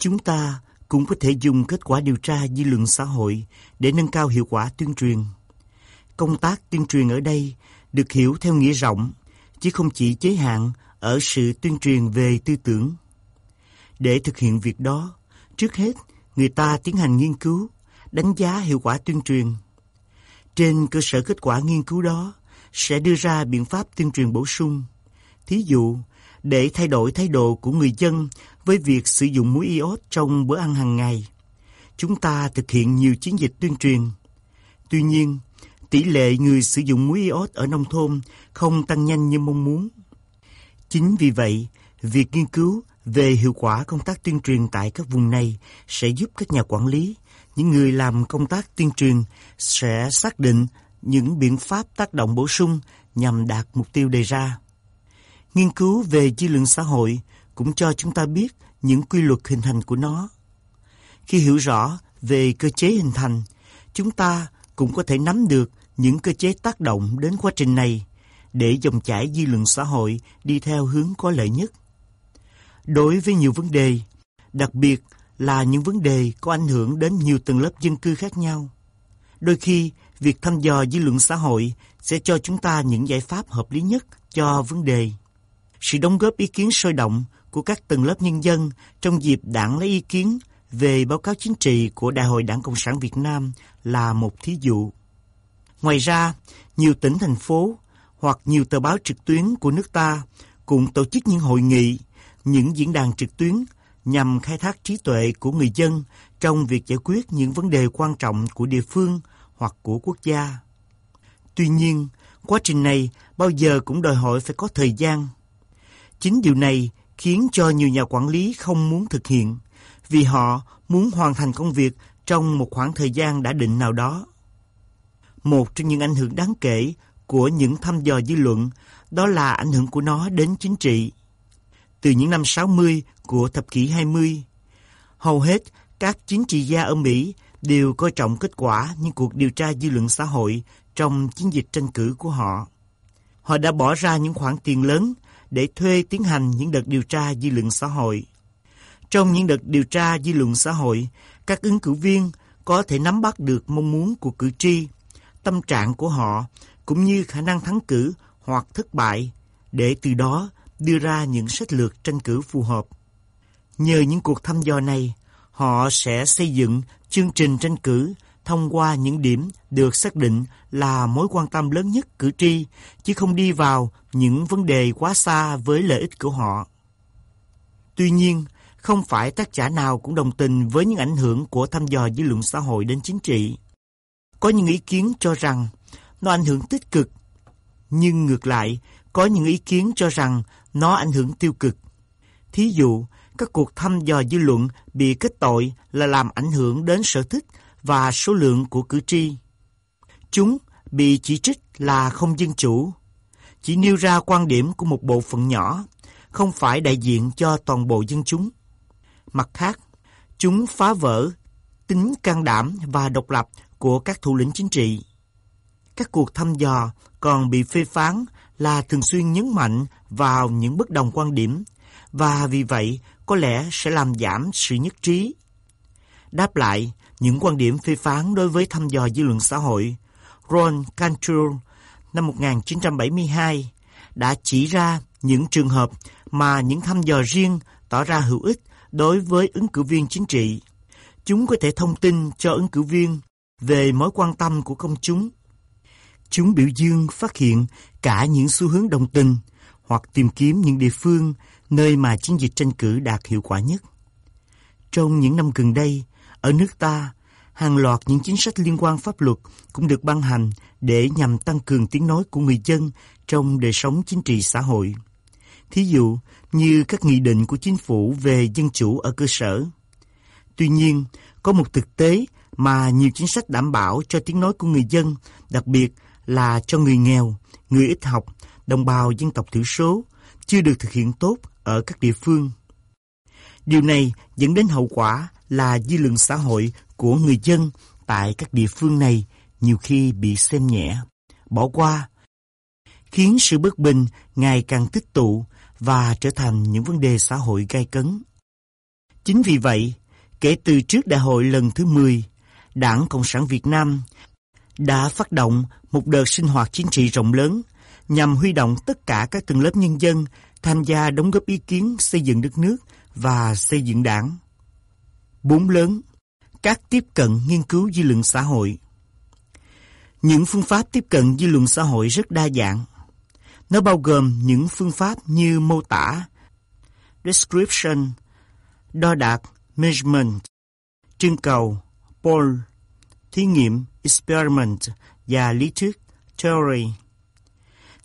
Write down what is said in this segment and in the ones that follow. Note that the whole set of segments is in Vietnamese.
Chúng ta cũng có thể dùng kết quả điều tra dư luận xã hội để nâng cao hiệu quả tuyên truyền. Công tác tuyên truyền ở đây được hiểu theo nghĩa rộng, chứ không chỉ giới hạn ở sự tuyên truyền về tư tưởng. Để thực hiện việc đó, trước hết người ta tiến hành nghiên cứu, đánh giá hiệu quả tuyên truyền. Trên cơ sở kết quả nghiên cứu đó, sẽ đưa ra biện pháp tuyên truyền bổ sung. Thí dụ, để thay đổi thái độ của người dân với việc sử dụng muối iốt trong bữa ăn hàng ngày. Chúng ta thực hiện nhiều chiến dịch tuyên truyền. Tuy nhiên, tỷ lệ người sử dụng muối iốt ở nông thôn không tăng nhanh như mong muốn. Chính vì vậy, việc nghiên cứu về hiệu quả công tác tuyên truyền tại các vùng này sẽ giúp các nhà quản lý, những người làm công tác tuyên truyền sẽ xác định những biện pháp tác động bổ sung nhằm đạt mục tiêu đề ra. Nghiên cứu về dư luận xã hội cũng cho chúng ta biết những quy luật hình thành của nó. Khi hiểu rõ về cơ chế hình thành, chúng ta cũng có thể nắm được những cơ chế tác động đến quá trình này để dòng chảy dư luận xã hội đi theo hướng có lợi nhất. Đối với nhiều vấn đề, đặc biệt là những vấn đề có ảnh hưởng đến nhiều tầng lớp dân cư khác nhau, đôi khi việc thăm dò dư luận xã hội sẽ cho chúng ta những giải pháp hợp lý nhất cho vấn đề. Sự đóng góp ý kiến sôi động của các tầng lớp nhân dân trong dịp đảng lấy ý kiến về báo cáo chính trị của Đại hội Đảng Cộng sản Việt Nam là một thí dụ. Ngoài ra, nhiều tỉnh thành phố hoặc nhiều tờ báo trực tuyến của nước ta cũng tổ chức những hội nghị, những diễn đàn trực tuyến nhằm khai thác trí tuệ của người dân trong việc giải quyết những vấn đề quan trọng của địa phương hoặc của quốc gia. Tuy nhiên, quá trình này bao giờ cũng đòi hỏi phải có thời gian. Chính điều này khiến cho nhiều nhà quản lý không muốn thực hiện vì họ muốn hoàn thành công việc trong một khoảng thời gian đã định nào đó. Một trong những ảnh hưởng đáng kể của những thăm dò dư luận đó là ảnh hưởng của nó đến chính trị. Từ những năm 60 của thập kỷ 20, hầu hết các chính trị gia ở Mỹ đều coi trọng kết quả những cuộc điều tra dư luận xã hội trong chiến dịch tranh cử của họ. Họ đã bỏ ra những khoản tiền lớn để thuê tiến hành những đợt điều tra dư luận xã hội. Trong những đợt điều tra dư luận xã hội, các ứng cử viên có thể nắm bắt được mong muốn của cử tri, tâm trạng của họ cũng như khả năng thắng cử hoặc thất bại để từ đó đưa ra những sách lược tranh cử phù hợp. Nhờ những cuộc thăm dò này, họ sẽ xây dựng chương trình tranh cử thông qua những điểm được xác định là mối quan tâm lớn nhất cử tri, chứ không đi vào những vấn đề quá xa với lợi ích của họ. Tuy nhiên, không phải tác giả nào cũng đồng tình với những ảnh hưởng của thăm dò dư luận xã hội đến chính trị. Có những ý kiến cho rằng nó ảnh hưởng tích cực, nhưng ngược lại, có những ý kiến cho rằng nó ảnh hưởng tiêu cực. Thí dụ, các cuộc thăm dò dư luận bị kết tội là làm ảnh hưởng đến sở thích và số lượng của cử tri. Chúng bị chỉ trích là không dân chủ, chỉ nêu ra quan điểm của một bộ phận nhỏ, không phải đại diện cho toàn bộ dân chúng. Mặt khác, chúng phá vỡ tính can đảm và độc lập của các thủ lĩnh chính trị. Các cuộc thăm dò còn bị phê phán là thường xuyên nhấn mạnh vào những bất đồng quan điểm và vì vậy có lẽ sẽ làm giảm sự nhất trí. Đáp lại, những quan điểm phê phán đối với thăm dò dư luận xã hội, Ron Cantrell năm 1972 đã chỉ ra những trường hợp mà những thăm dò riêng tỏ ra hữu ích đối với ứng cử viên chính trị. Chúng có thể thông tin cho ứng cử viên về mối quan tâm của công chúng. Chúng biểu dương phát hiện cả những xu hướng đồng tình hoặc tìm kiếm những địa phương nơi mà chiến dịch tranh cử đạt hiệu quả nhất. Trong những năm gần đây, ở nước ta, hàng loạt những chính sách liên quan pháp luật cũng được ban hành để nhằm tăng cường tiếng nói của người dân trong đời sống chính trị xã hội. Thí dụ như các nghị định của chính phủ về dân chủ ở cơ sở. Tuy nhiên, có một thực tế mà nhiều chính sách đảm bảo cho tiếng nói của người dân, đặc biệt là cho người nghèo, người ít học, đồng bào dân tộc thiểu số, chưa được thực hiện tốt ở các địa phương. Điều này dẫn đến hậu quả là dư luận xã hội của người dân tại các địa phương này nhiều khi bị xem nhẹ, bỏ qua, khiến sự bất bình ngày càng tích tụ và trở thành những vấn đề xã hội gai cấn. Chính vì vậy, kể từ trước đại hội lần thứ 10, Đảng Cộng sản Việt Nam đã phát động một đợt sinh hoạt chính trị rộng lớn nhằm huy động tất cả các tầng lớp nhân dân tham gia đóng góp ý kiến xây dựng đất nước và xây dựng đảng. Bốn lớn, các tiếp cận nghiên cứu dư luận xã hội. Những phương pháp tiếp cận dư luận xã hội rất đa dạng. Nó bao gồm những phương pháp như mô tả, description, đo đạc, measurement, trưng cầu, poll, thí nghiệm, experiment và lý thuyết, theory.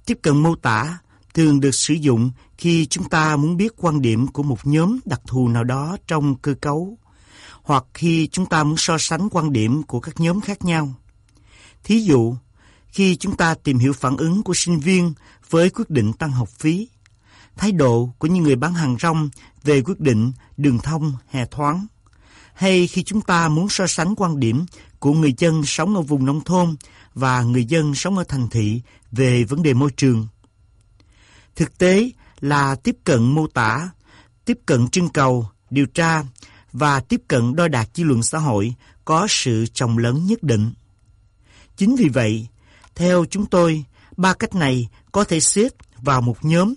Tiếp cận mô tả thường được sử dụng khi chúng ta muốn biết quan điểm của một nhóm đặc thù nào đó trong cơ cấu, hoặc khi chúng ta muốn so sánh quan điểm của các nhóm khác nhau. Thí dụ, khi chúng ta tìm hiểu phản ứng của sinh viên với quyết định tăng học phí, thái độ của những người bán hàng rong về quyết định đường thông hè thoáng, hay khi chúng ta muốn so sánh quan điểm của người dân sống ở vùng nông thôn và người dân sống ở thành thị về vấn đề môi trường. Thực tế là tiếp cận mô tả, tiếp cận trưng cầu, điều tra và tiếp cận đo đạc dư luận xã hội có sự trồng lớn nhất định. Chính vì vậy, theo chúng tôi, ba cách này có thể xếp vào một nhóm,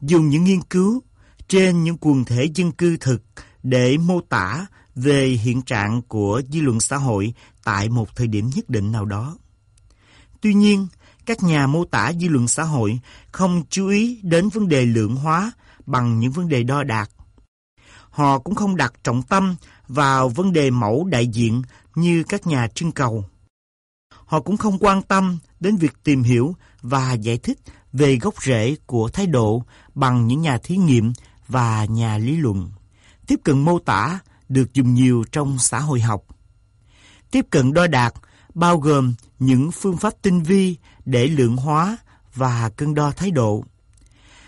dùng những nghiên cứu trên những quần thể dân cư thực để mô tả về hiện trạng của dư luận xã hội tại một thời điểm nhất định nào đó. Tuy nhiên, các nhà mô tả dư luận xã hội không chú ý đến vấn đề lượng hóa bằng những vấn đề đo đạc. Họ cũng không đặt trọng tâm vào vấn đề mẫu đại diện như các nhà trưng cầu. Họ cũng không quan tâm đến việc tìm hiểu và giải thích về gốc rễ của thái độ bằng những nhà thí nghiệm và nhà lý luận. Tiếp cận mô tả được dùng nhiều trong xã hội học. Tiếp cận đo đạc bao gồm những phương pháp tinh vi để lượng hóa và cân đo thái độ.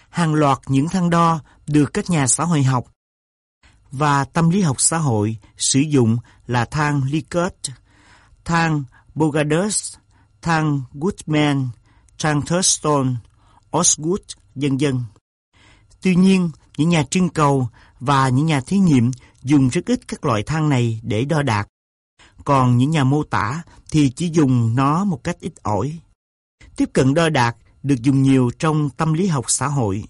Hàng loạt những thang đo được các nhà xã hội học và tâm lý học xã hội sử dụng là thang Likert, thang Bogadus, thang Goodman, thang Thurston, Osgood, dân dân. Tuy nhiên, những nhà trưng cầu và những nhà thí nghiệm dùng rất ít các loại thang này để đo đạt. Còn những nhà mô tả thì chỉ dùng nó một cách ít ỏi. Tiếp cận đo đạt được dùng nhiều trong tâm lý học xã hội.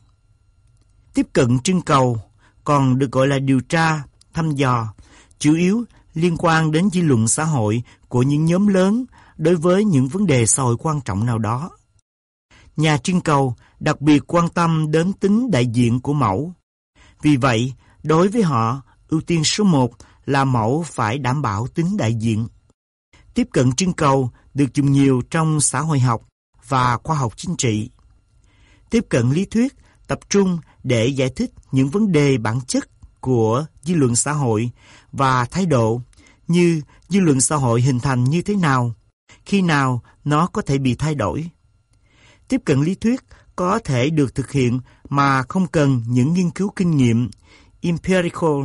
Tiếp cận trưng cầu còn được gọi là điều tra, thăm dò, chủ yếu liên quan đến dư luận xã hội của những nhóm lớn đối với những vấn đề xã hội quan trọng nào đó. Nhà trưng cầu đặc biệt quan tâm đến tính đại diện của mẫu. Vì vậy, đối với họ, ưu tiên số 1 là mẫu phải đảm bảo tính đại diện. Tiếp cận trưng cầu được dùng nhiều trong xã hội học và khoa học chính trị. Tiếp cận lý thuyết tập trung để giải thích những vấn đề bản chất của dư luận xã hội và thái độ như dư luận xã hội hình thành như thế nào, khi nào nó có thể bị thay đổi. Tiếp cận lý thuyết có thể được thực hiện mà không cần những nghiên cứu kinh nghiệm empirical.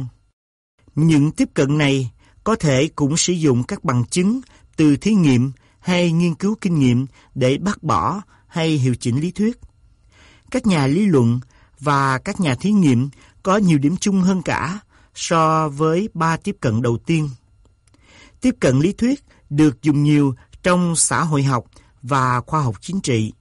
Những tiếp cận này có thể cũng sử dụng các bằng chứng từ thí nghiệm hay nghiên cứu kinh nghiệm để bác bỏ hay hiệu chỉnh lý thuyết. Các nhà lý luận và các nhà thí nghiệm có nhiều điểm chung hơn cả so với ba tiếp cận đầu tiên. Tiếp cận lý thuyết được dùng nhiều trong xã hội học và khoa học chính trị.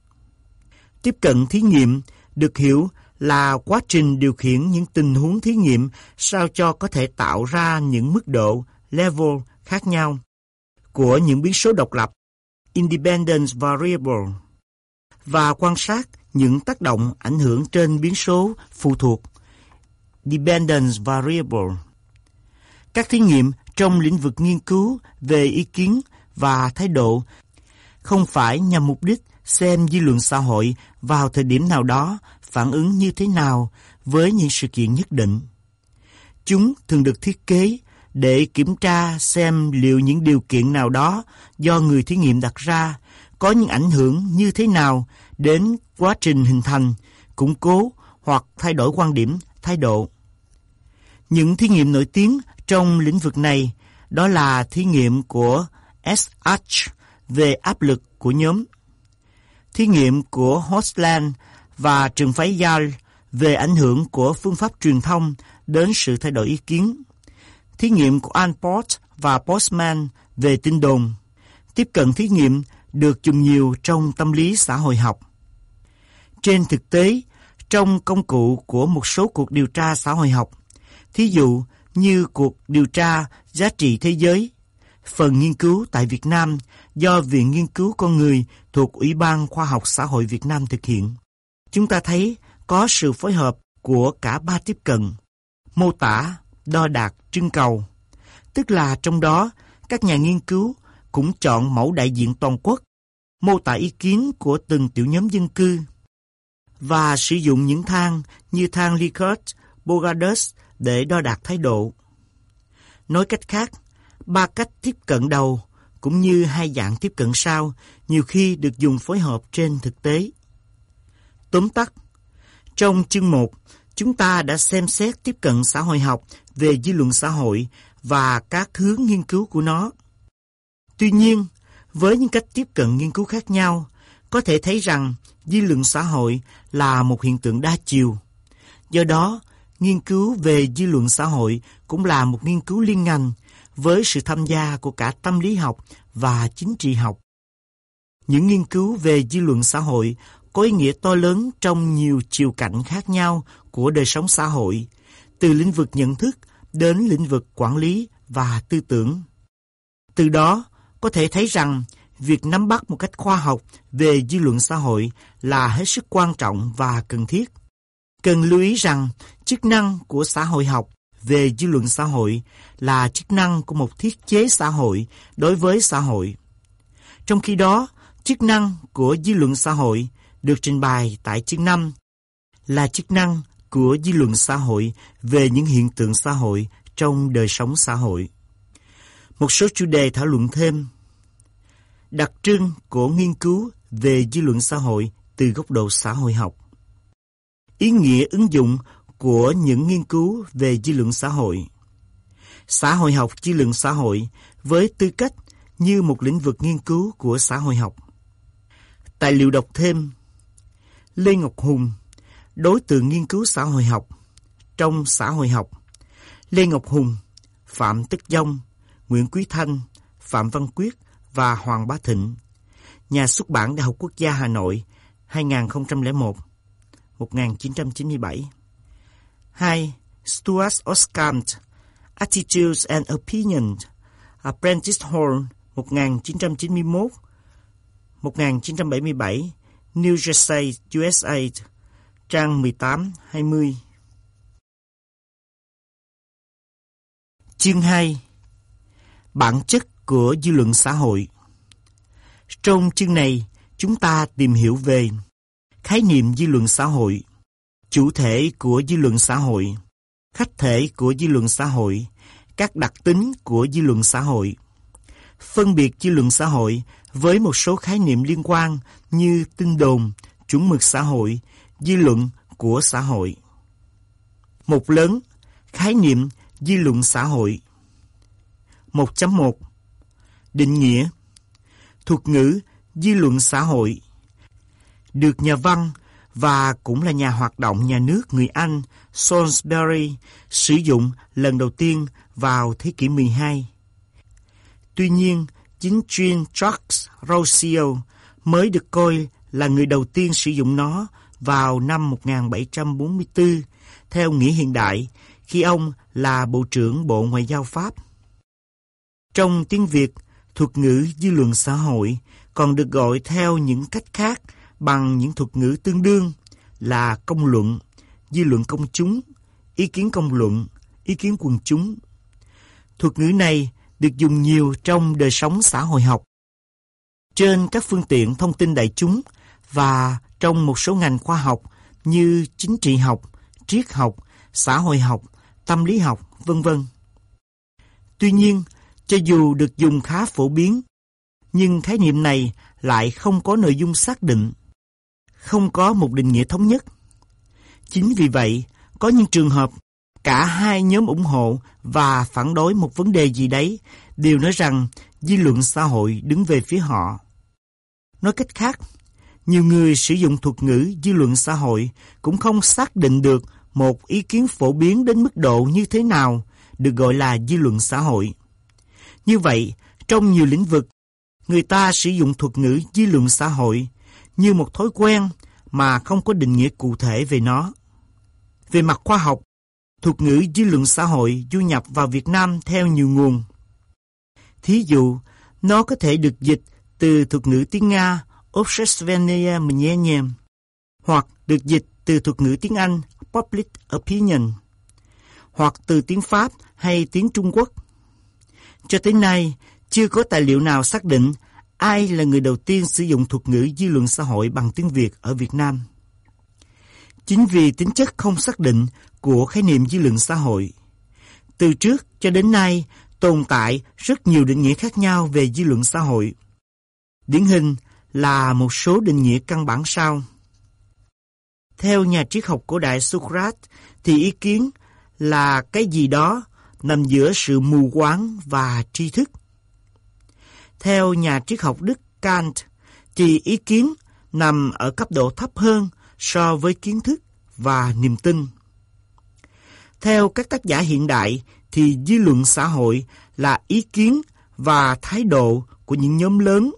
Tiếp cận thí nghiệm được hiểu là quá trình điều khiển những tình huống thí nghiệm sao cho có thể tạo ra những mức độ, level khác nhau của những biến số độc lập independent variable, và quan sát những tác động ảnh hưởng trên biến số phụ thuộc dependent variable. Các thí nghiệm trong lĩnh vực nghiên cứu về ý kiến và thái độ không phải nhằm mục đích xem dư luận xã hội vào thời điểm nào đó phản ứng như thế nào với những sự kiện nhất định. Chúng thường được thiết kế để kiểm tra xem liệu những điều kiện nào đó do người thí nghiệm đặt ra có những ảnh hưởng như thế nào đến quá trình hình thành, củng cố hoặc thay đổi quan điểm, thái độ. Những thí nghiệm nổi tiếng trong lĩnh vực này đó là thí nghiệm của SH về áp lực của nhóm, thí nghiệm của Hostland và trường phái Yale về ảnh hưởng của phương pháp truyền thông đến sự thay đổi ý kiến thí nghiệm của Alport và Postman về tin đồn. Tiếp cận thí nghiệm được dùng nhiều trong tâm lý xã hội học. Trên thực tế, trong công cụ của một số cuộc điều tra xã hội học, thí dụ như cuộc điều tra giá trị thế giới, phần nghiên cứu tại Việt Nam do Viện Nghiên cứu Con Người thuộc Ủy ban Khoa học Xã hội Việt Nam thực hiện. Chúng ta thấy có sự phối hợp của cả ba tiếp cận, mô tả, đo đạc, trưng cầu. Tức là trong đó, các nhà nghiên cứu cũng chọn mẫu đại diện toàn quốc, mô tả ý kiến của từng tiểu nhóm dân cư và sử dụng những thang như thang Likert, Bogardus để đo đạc thái độ. Nói cách khác, ba cách tiếp cận đầu cũng như hai dạng tiếp cận sau nhiều khi được dùng phối hợp trên thực tế. Tóm tắt, trong chương 1, chúng ta đã xem xét tiếp cận xã hội học về dư luận xã hội và các hướng nghiên cứu của nó. Tuy nhiên, với những cách tiếp cận nghiên cứu khác nhau, có thể thấy rằng dư luận xã hội là một hiện tượng đa chiều. Do đó, nghiên cứu về dư luận xã hội cũng là một nghiên cứu liên ngành với sự tham gia của cả tâm lý học và chính trị học. Những nghiên cứu về dư luận xã hội có ý nghĩa to lớn trong nhiều chiều cảnh khác nhau của đời sống xã hội, từ lĩnh vực nhận thức đến lĩnh vực quản lý và tư tưởng. Từ đó, có thể thấy rằng việc nắm bắt một cách khoa học về dư luận xã hội là hết sức quan trọng và cần thiết. Cần lưu ý rằng chức năng của xã hội học về dư luận xã hội là chức năng của một thiết chế xã hội đối với xã hội. Trong khi đó, chức năng của dư luận xã hội được trình bày tại chương 5 là chức năng của dư luận xã hội về những hiện tượng xã hội trong đời sống xã hội. Một số chủ đề thảo luận thêm Đặc trưng của nghiên cứu về dư luận xã hội từ góc độ xã hội học. Ý nghĩa ứng dụng của những nghiên cứu về dư luận xã hội. Xã hội học dư luận xã hội với tư cách như một lĩnh vực nghiên cứu của xã hội học. Tài liệu đọc thêm. Lê Ngọc Hùng, Đối tượng nghiên cứu xã hội học Trong xã hội học. Lê Ngọc Hùng, Phạm Tất Dông, Nguyễn Quý Thanh, Phạm Văn Quyết và Hoàng Bá Thịnh Nhà xuất bản Đại học Quốc gia Hà Nội 2001 1997 2. Stuart Oskant Attitudes and Opinions Apprentice Horn, 1991 1977 New Jersey, USA, trang 18-20. Chương 2 Bản chất của dư luận xã hội Trong chương này, chúng ta tìm hiểu về khái niệm dư luận xã hội, chủ thể của dư luận xã hội, khách thể của dư luận xã hội, các đặc tính của dư luận xã hội, phân biệt dư luận xã hội với một số khái niệm liên quan như tin đồn, chuẩn mực xã hội, dư luận của xã hội. Một lớn, khái niệm dư luận xã hội. 1.1 Định nghĩa Thuật ngữ dư luận xã hội được nhà văn và cũng là nhà hoạt động nhà nước người Anh Salisbury sử dụng lần đầu tiên vào thế kỷ 12. Tuy nhiên, chính Jean Jacques Rousseau mới được coi là người đầu tiên sử dụng nó vào năm 1744 theo nghĩa hiện đại khi ông là Bộ trưởng Bộ Ngoại giao Pháp. Trong tiếng Việt, thuật ngữ dư luận xã hội còn được gọi theo những cách khác bằng những thuật ngữ tương đương là công luận, dư luận công chúng, ý kiến công luận, ý kiến quần chúng. Thuật ngữ này được dùng nhiều trong đời sống xã hội học. Trên các phương tiện thông tin đại chúng và trong một số ngành khoa học như chính trị học, triết học, xã hội học, tâm lý học, vân vân. Tuy nhiên, cho dù được dùng khá phổ biến, nhưng khái niệm này lại không có nội dung xác định, không có một định nghĩa thống nhất. Chính vì vậy, có những trường hợp cả hai nhóm ủng hộ và phản đối một vấn đề gì đấy đều nói rằng dư luận xã hội đứng về phía họ. Nói cách khác, nhiều người sử dụng thuật ngữ dư luận xã hội cũng không xác định được một ý kiến phổ biến đến mức độ như thế nào được gọi là dư luận xã hội. Như vậy, trong nhiều lĩnh vực, người ta sử dụng thuật ngữ dư luận xã hội như một thói quen mà không có định nghĩa cụ thể về nó. Về mặt khoa học, thuật ngữ dư luận xã hội du nhập vào Việt Nam theo nhiều nguồn. Thí dụ, nó có thể được dịch từ thuật ngữ tiếng Nga Общественное мнение hoặc được dịch từ thuật ngữ tiếng Anh Public Opinion hoặc từ tiếng Pháp hay tiếng Trung Quốc. Cho tới nay, chưa có tài liệu nào xác định ai là người đầu tiên sử dụng thuật ngữ dư luận xã hội bằng tiếng Việt ở Việt Nam. Chính vì tính chất không xác định của khái niệm dư luận xã hội, từ trước cho đến nay tồn tại rất nhiều định nghĩa khác nhau về dư luận xã hội. Điển hình là một số định nghĩa căn bản sau. Theo nhà triết học cổ đại Socrates thì ý kiến là cái gì đó nằm giữa sự mù quáng và tri thức. Theo nhà triết học Đức Kant thì ý kiến nằm ở cấp độ thấp hơn so với kiến thức và niềm tin. Theo các tác giả hiện đại thì dư luận xã hội là ý kiến và thái độ của những nhóm lớn,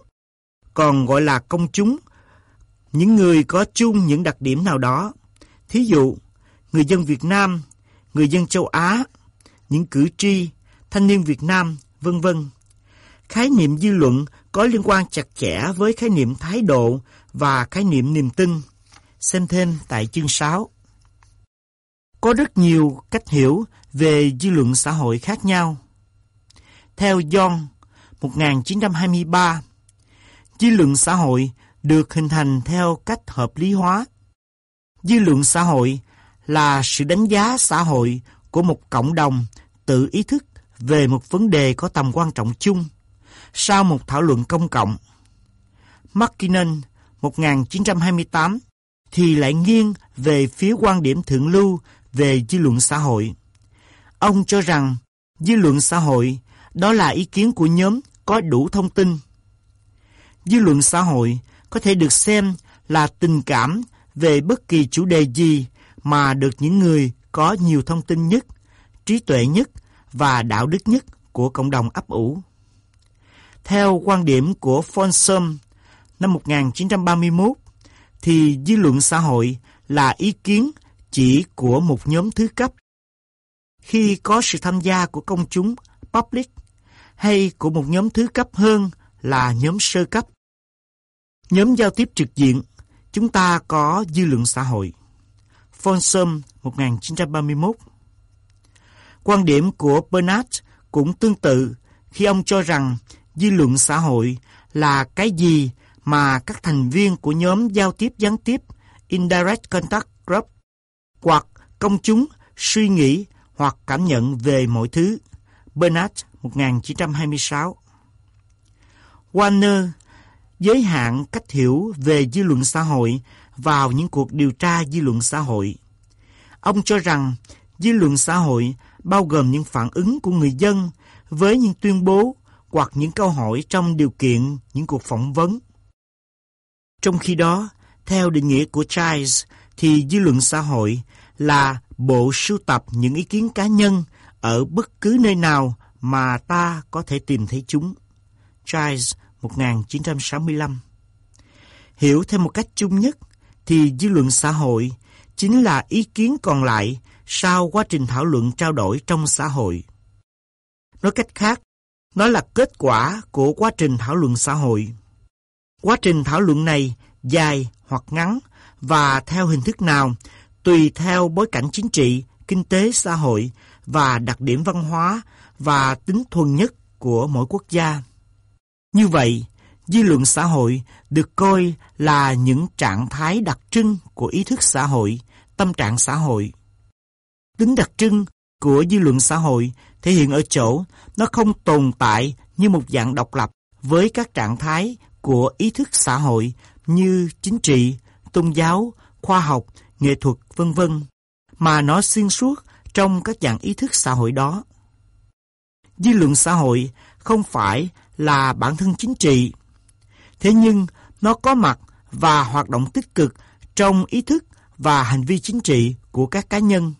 còn gọi là công chúng, những người có chung những đặc điểm nào đó. Thí dụ, người dân Việt Nam, người dân châu Á, những cử tri, thanh niên Việt Nam, vân vân. Khái niệm dư luận có liên quan chặt chẽ với khái niệm thái độ và khái niệm niềm tin. Xem thêm tại chương 6. Có rất nhiều cách hiểu về dư luận xã hội khác nhau. Theo John, 1923, dư luận xã hội được hình thành theo cách hợp lý hóa. Dư luận xã hội là sự đánh giá xã hội của một cộng đồng tự ý thức về một vấn đề có tầm quan trọng chung sau một thảo luận công cộng. McKinnon 1928 thì lại nghiêng về phía quan điểm thượng lưu về dư luận xã hội. Ông cho rằng dư luận xã hội, đó là ý kiến của nhóm có đủ thông tin. Dư luận xã hội có thể được xem là tình cảm về bất kỳ chủ đề gì mà được những người có nhiều thông tin nhất, trí tuệ nhất và đạo đức nhất của cộng đồng ấp ủ. Theo quan điểm của Fonsom năm 1931, thì dư luận xã hội là ý kiến chỉ của một nhóm thứ cấp. Khi có sự tham gia của công chúng public hay của một nhóm thứ cấp hơn là nhóm sơ cấp. Nhóm giao tiếp trực diện, chúng ta có dư luận xã hội. Fonsom 1931 Quan điểm của Bernard cũng tương tự khi ông cho rằng dư luận xã hội là cái gì mà các thành viên của nhóm giao tiếp gián tiếp Indirect Contact Group hoặc công chúng suy nghĩ hoặc cảm nhận về mọi thứ. Bernard 1926 Warner giới hạn cách hiểu về dư luận xã hội vào những cuộc điều tra dư luận xã hội. Ông cho rằng dư luận xã hội bao gồm những phản ứng của người dân với những tuyên bố hoặc những câu hỏi trong điều kiện những cuộc phỏng vấn. Trong khi đó, theo định nghĩa của Childs, thì dư luận xã hội là bộ sưu tập những ý kiến cá nhân ở bất cứ nơi nào mà ta có thể tìm thấy chúng. Childs, 1965 Hiểu theo một cách chung nhất, thì dư luận xã hội chính là ý kiến còn lại sau quá trình thảo luận trao đổi trong xã hội. Nói cách khác, nó là kết quả của quá trình thảo luận xã hội. Quá trình thảo luận này dài hoặc ngắn và theo hình thức nào tùy theo bối cảnh chính trị, kinh tế xã hội và đặc điểm văn hóa và tính thuần nhất của mỗi quốc gia. Như vậy, dư luận xã hội được coi là những trạng thái đặc trưng của ý thức xã hội, tâm trạng xã hội. Tính đặc trưng của dư luận xã hội thể hiện ở chỗ nó không tồn tại như một dạng độc lập với các trạng thái của ý thức xã hội như chính trị, tôn giáo, khoa học, nghệ thuật, vân vân, mà nó xuyên suốt trong các dạng ý thức xã hội đó. Dư luận xã hội không phải là bản thân chính trị, thế nhưng nó có mặt và hoạt động tích cực trong ý thức và hành vi chính trị của các cá nhân.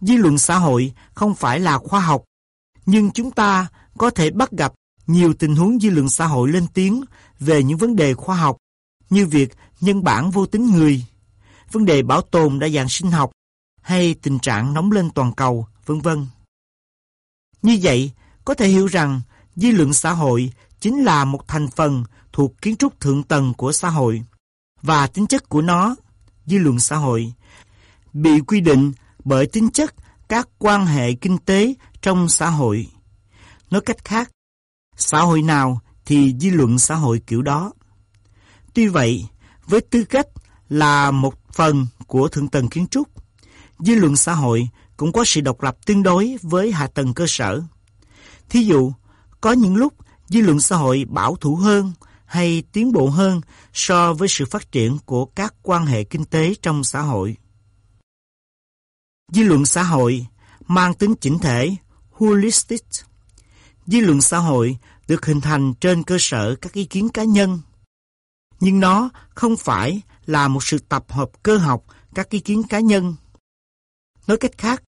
Dư luận xã hội không phải là khoa học, nhưng chúng ta có thể bắt gặp nhiều tình huống dư luận xã hội lên tiếng về những vấn đề khoa học như việc nhân bản vô tính người, vấn đề bảo tồn đa dạng sinh học hay tình trạng nóng lên toàn cầu, vân vân. Như vậy, có thể hiểu rằng dư luận xã hội chính là một thành phần thuộc kiến trúc thượng tầng của xã hội và tính chất của nó, dư luận xã hội, bị quy định bởi tính chất các quan hệ kinh tế trong xã hội. Nói cách khác, xã hội nào thì dư luận xã hội kiểu đó. Tuy vậy, với tư cách là một phần của thượng tầng kiến trúc, dư luận xã hội cũng có sự độc lập tương đối với hạ tầng cơ sở. Thí dụ, có những lúc dư luận xã hội bảo thủ hơn hay tiến bộ hơn so với sự phát triển của các quan hệ kinh tế trong xã hội. Dư luận xã hội mang tính chỉnh thể, holistic. Dư luận xã hội được hình thành trên cơ sở các ý kiến cá nhân. Nhưng nó không phải là một sự tập hợp cơ học các ý kiến cá nhân. Nói cách khác,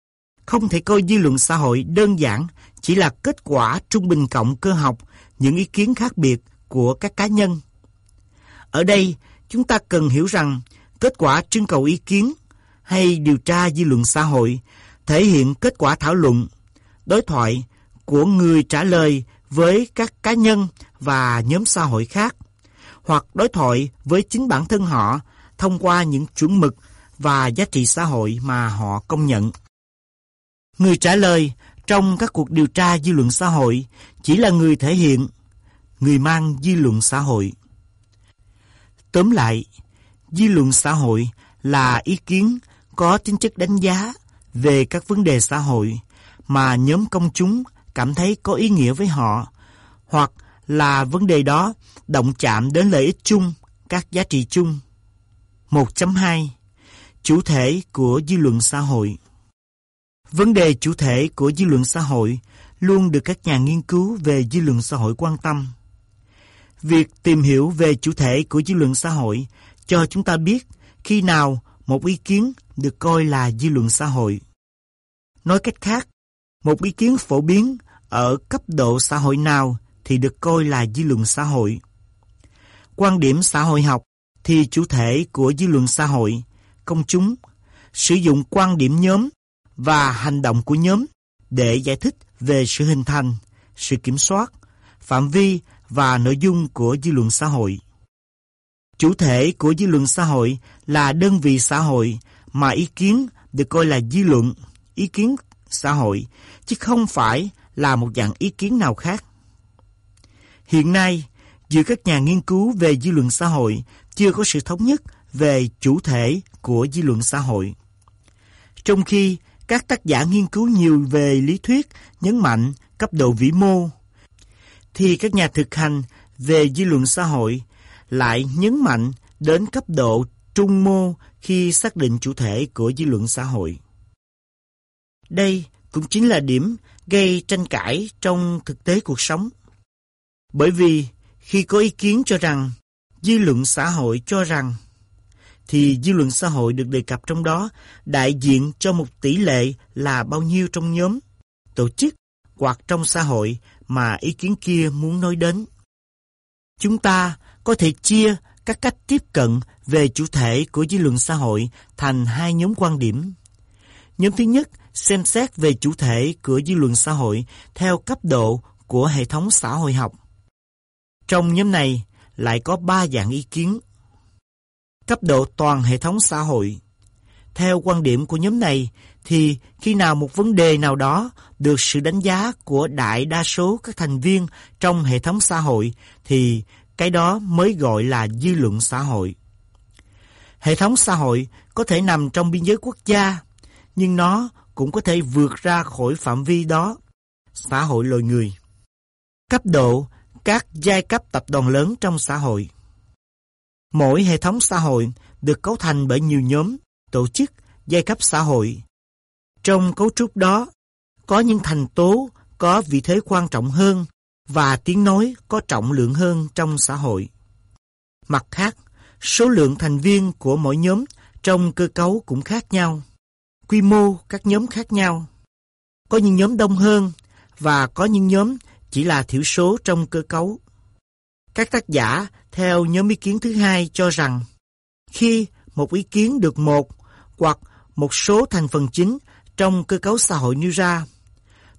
không thể coi dư luận xã hội đơn giản chỉ là kết quả trung bình cộng cơ học những ý kiến khác biệt của các cá nhân. Ở đây, chúng ta cần hiểu rằng kết quả trưng cầu ý kiến hay điều tra dư luận xã hội thể hiện kết quả thảo luận, đối thoại của người trả lời với các cá nhân và nhóm xã hội khác, hoặc đối thoại với chính bản thân họ thông qua những chuẩn mực và giá trị xã hội mà họ công nhận. Người trả lời trong các cuộc điều tra dư luận xã hội chỉ là người thể hiện, người mang dư luận xã hội. Tóm lại, dư luận xã hội là ý kiến có tính chất đánh giá về các vấn đề xã hội mà nhóm công chúng cảm thấy có ý nghĩa với họ, hoặc là vấn đề đó động chạm đến lợi ích chung, các giá trị chung. 1.2 Chủ thể của dư luận xã hội Vấn đề chủ thể của dư luận xã hội luôn được các nhà nghiên cứu về dư luận xã hội quan tâm. Việc tìm hiểu về chủ thể của dư luận xã hội cho chúng ta biết khi nào một ý kiến được coi là dư luận xã hội. Nói cách khác, một ý kiến phổ biến ở cấp độ xã hội nào thì được coi là dư luận xã hội. Quan điểm xã hội học thì chủ thể của dư luận xã hội, công chúng, sử dụng quan điểm nhóm và hành động của nhóm để giải thích về sự hình thành, sự kiểm soát, phạm vi và nội dung của dư luận xã hội. Chủ thể của dư luận xã hội là đơn vị xã hội mà ý kiến được coi là dư luận, ý kiến xã hội, chứ không phải là một dạng ý kiến nào khác. Hiện nay, giữa các nhà nghiên cứu về dư luận xã hội chưa có sự thống nhất về chủ thể của dư luận xã hội. Trong khi các tác giả nghiên cứu nhiều về lý thuyết nhấn mạnh cấp độ vĩ mô, thì các nhà thực hành về dư luận xã hội lại nhấn mạnh đến cấp độ trung mô khi xác định chủ thể của dư luận xã hội. Đây cũng chính là điểm gây tranh cãi trong thực tế cuộc sống. Bởi vì khi có ý kiến cho rằng dư luận xã hội cho rằng thì dư luận xã hội được đề cập trong đó đại diện cho một tỷ lệ là bao nhiêu trong nhóm, tổ chức hoặc trong xã hội mà ý kiến kia muốn nói đến. Chúng ta có thể chia các cách tiếp cận về chủ thể của dư luận xã hội thành hai nhóm quan điểm. Nhóm thứ nhất, xem xét về chủ thể của dư luận xã hội theo cấp độ của hệ thống xã hội học. Trong nhóm này lại có ba dạng ý kiến. Cấp độ toàn hệ thống xã hội. Theo quan điểm của nhóm này thì khi nào một vấn đề nào đó được sự đánh giá của đại đa số các thành viên trong hệ thống xã hội thì cái đó mới gọi là dư luận xã hội. Hệ thống xã hội có thể nằm trong biên giới quốc gia, nhưng nó cũng có thể vượt ra khỏi phạm vi đó, xã hội loài người. Cấp độ các giai cấp tập đoàn lớn trong xã hội. Mỗi hệ thống xã hội được cấu thành bởi nhiều nhóm, tổ chức, giai cấp xã hội. Trong cấu trúc đó, có những thành tố có vị thế quan trọng hơn và tiếng nói có trọng lượng hơn trong xã hội. Mặt khác, số lượng thành viên của mỗi nhóm trong cơ cấu cũng khác nhau. quy mô các nhóm khác nhau. Có những nhóm đông hơn và có những nhóm chỉ là thiểu số trong cơ cấu. Các tác giả theo nhóm ý kiến thứ hai cho rằng khi một ý kiến được một hoặc một số thành phần chính trong cơ cấu xã hội nêu ra,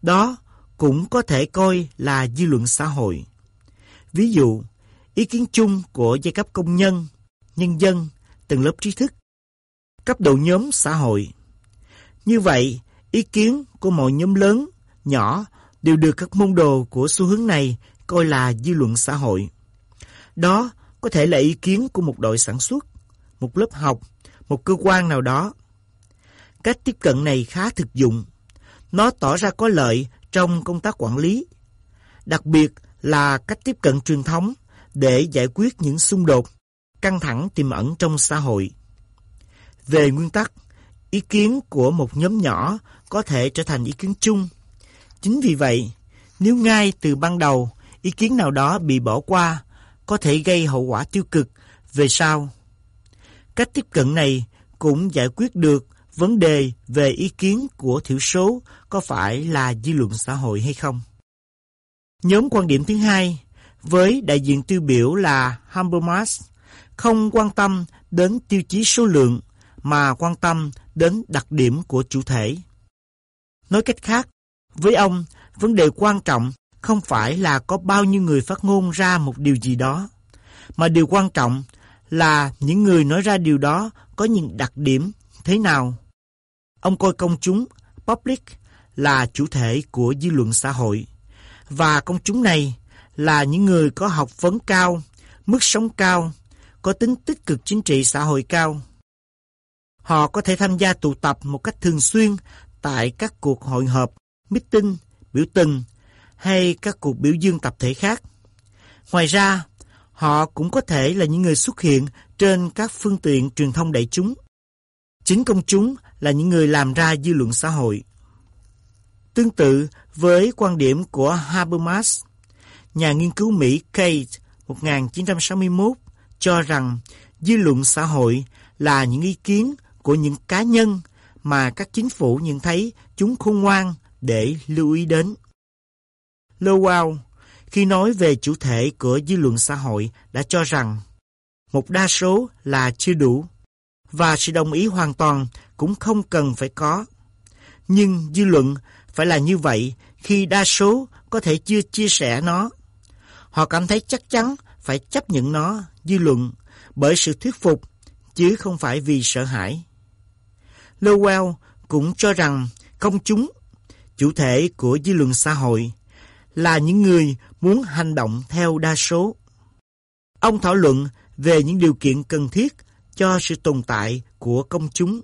đó cũng có thể coi là dư luận xã hội. Ví dụ, ý kiến chung của giai cấp công nhân, nhân dân, tầng lớp trí thức, cấp độ nhóm xã hội. Như vậy, ý kiến của mọi nhóm lớn, nhỏ đều được các môn đồ của xu hướng này coi là dư luận xã hội. Đó có thể là ý kiến của một đội sản xuất, một lớp học, một cơ quan nào đó. Cách tiếp cận này khá thực dụng. Nó tỏ ra có lợi trong công tác quản lý. Đặc biệt là cách tiếp cận truyền thống để giải quyết những xung đột, căng thẳng tiềm ẩn trong xã hội. Về nguyên tắc, ý kiến của một nhóm nhỏ có thể trở thành ý kiến chung. Chính vì vậy, nếu ngay từ ban đầu ý kiến nào đó bị bỏ qua, có thể gây hậu quả tiêu cực về sau. Cách tiếp cận này cũng giải quyết được vấn đề về ý kiến của thiểu số có phải là dư luận xã hội hay không. Nhóm quan điểm thứ hai, với đại diện tiêu biểu là Habermas, không quan tâm đến tiêu chí số lượng mà quan tâm đến đặc điểm của chủ thể. Nói cách khác, với ông, vấn đề quan trọng không phải là có bao nhiêu người phát ngôn ra một điều gì đó, mà điều quan trọng là những người nói ra điều đó có những đặc điểm thế nào. Ông coi công chúng, public, là chủ thể của dư luận xã hội, và công chúng này là những người có học vấn cao, mức sống cao, có tính tích cực chính trị xã hội cao. Họ có thể tham gia tụ tập một cách thường xuyên tại các cuộc hội họp, meeting, biểu tình hay các cuộc biểu dương tập thể khác. Ngoài ra, họ cũng có thể là những người xuất hiện trên các phương tiện truyền thông đại chúng. Chính công chúng là những người làm ra dư luận xã hội. Tương tự với quan điểm của Habermas, nhà nghiên cứu Mỹ Kate 1961 cho rằng dư luận xã hội là những ý kiến của những cá nhân mà các chính phủ nhận thấy chúng khôn ngoan để lưu ý đến. Lowell, khi nói về chủ thể của dư luận xã hội, đã cho rằng một đa số là chưa đủ và sự đồng ý hoàn toàn cũng không cần phải có. Nhưng dư luận phải là như vậy khi đa số có thể chưa chia sẻ nó. Họ cảm thấy chắc chắn phải chấp nhận nó, dư luận, bởi sự thuyết phục, chứ không phải vì sợ hãi. Lowell cũng cho rằng công chúng, chủ thể của dư luận xã hội, là những người muốn hành động theo đa số. Ông thảo luận về những điều kiện cần thiết cho sự tồn tại của công chúng.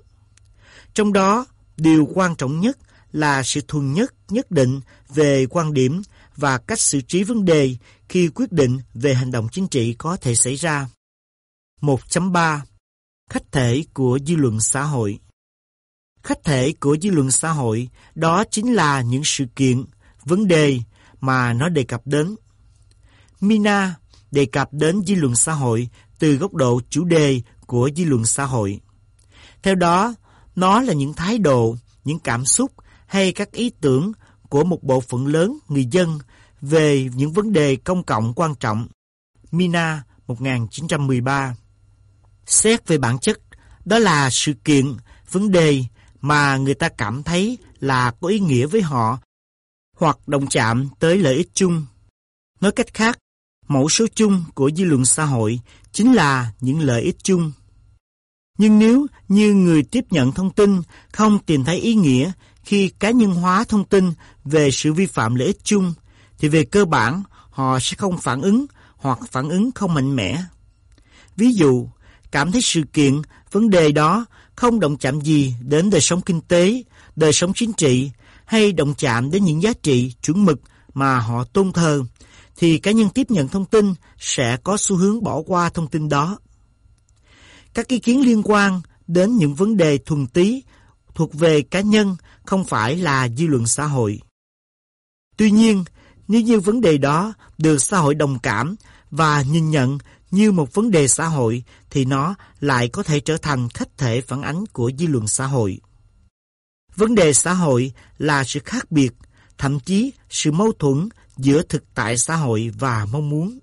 Trong đó, điều quan trọng nhất là sự thuần nhất nhất định về quan điểm và cách xử trí vấn đề khi quyết định về hành động chính trị có thể xảy ra. 1.3 Khách thể của dư luận xã hội Khách thể của dư luận xã hội đó chính là những sự kiện, vấn đề mà nó đề cập đến. Mina đề cập đến dư luận xã hội từ góc độ chủ đề của dư luận xã hội. Theo đó, nó là những thái độ, những cảm xúc hay các ý tưởng của một bộ phận lớn người dân về những vấn đề công cộng quan trọng. Mina 1913 Xét về bản chất, đó là sự kiện, vấn đề mà người ta cảm thấy là có ý nghĩa với họ hoặc đồng chạm tới lợi ích chung. Nói cách khác, mẫu số chung của dư luận xã hội chính là những lợi ích chung. Nhưng nếu như người tiếp nhận thông tin không tìm thấy ý nghĩa khi cá nhân hóa thông tin về sự vi phạm lợi ích chung, thì về cơ bản họ sẽ không phản ứng hoặc phản ứng không mạnh mẽ. Ví dụ, cảm thấy sự kiện, vấn đề đó không động chạm gì đến đời sống kinh tế, đời sống chính trị hay động chạm đến những giá trị chuẩn mực mà họ tôn thờ, thì cá nhân tiếp nhận thông tin sẽ có xu hướng bỏ qua thông tin đó. Các ý kiến liên quan đến những vấn đề thuần túy thuộc về cá nhân không phải là dư luận xã hội. Tuy nhiên, nếu như vấn đề đó được xã hội đồng cảm và nhìn nhận như một vấn đề xã hội thì nó lại có thể trở thành khách thể phản ánh của dư luận xã hội. Vấn đề xã hội là sự khác biệt, thậm chí sự mâu thuẫn giữa thực tại xã hội và mong muốn.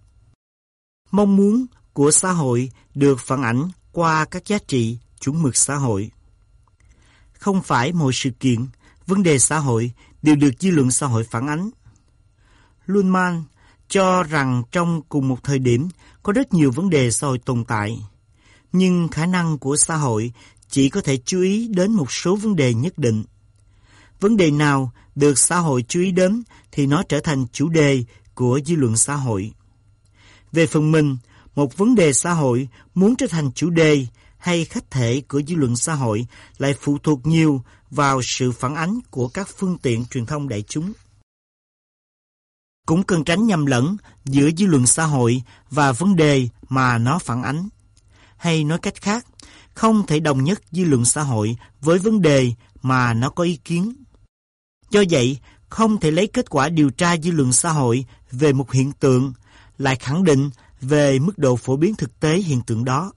Mong muốn của xã hội được phản ảnh qua các giá trị chuẩn mực xã hội. Không phải mọi sự kiện, vấn đề xã hội đều được dư luận xã hội phản ánh. Luhmann cho rằng trong cùng một thời điểm có rất nhiều vấn đề xã hội tồn tại, nhưng khả năng của xã hội chỉ có thể chú ý đến một số vấn đề nhất định. Vấn đề nào được xã hội chú ý đến thì nó trở thành chủ đề của dư luận xã hội. Về phần mình, một vấn đề xã hội muốn trở thành chủ đề hay khách thể của dư luận xã hội lại phụ thuộc nhiều vào sự phản ánh của các phương tiện truyền thông đại chúng. Cũng cần tránh nhầm lẫn giữa dư luận xã hội và vấn đề mà nó phản ánh. Hay nói cách khác, không thể đồng nhất dư luận xã hội với vấn đề mà nó có ý kiến. Do vậy, không thể lấy kết quả điều tra dư luận xã hội về một hiện tượng lại khẳng định về mức độ phổ biến thực tế hiện tượng đó.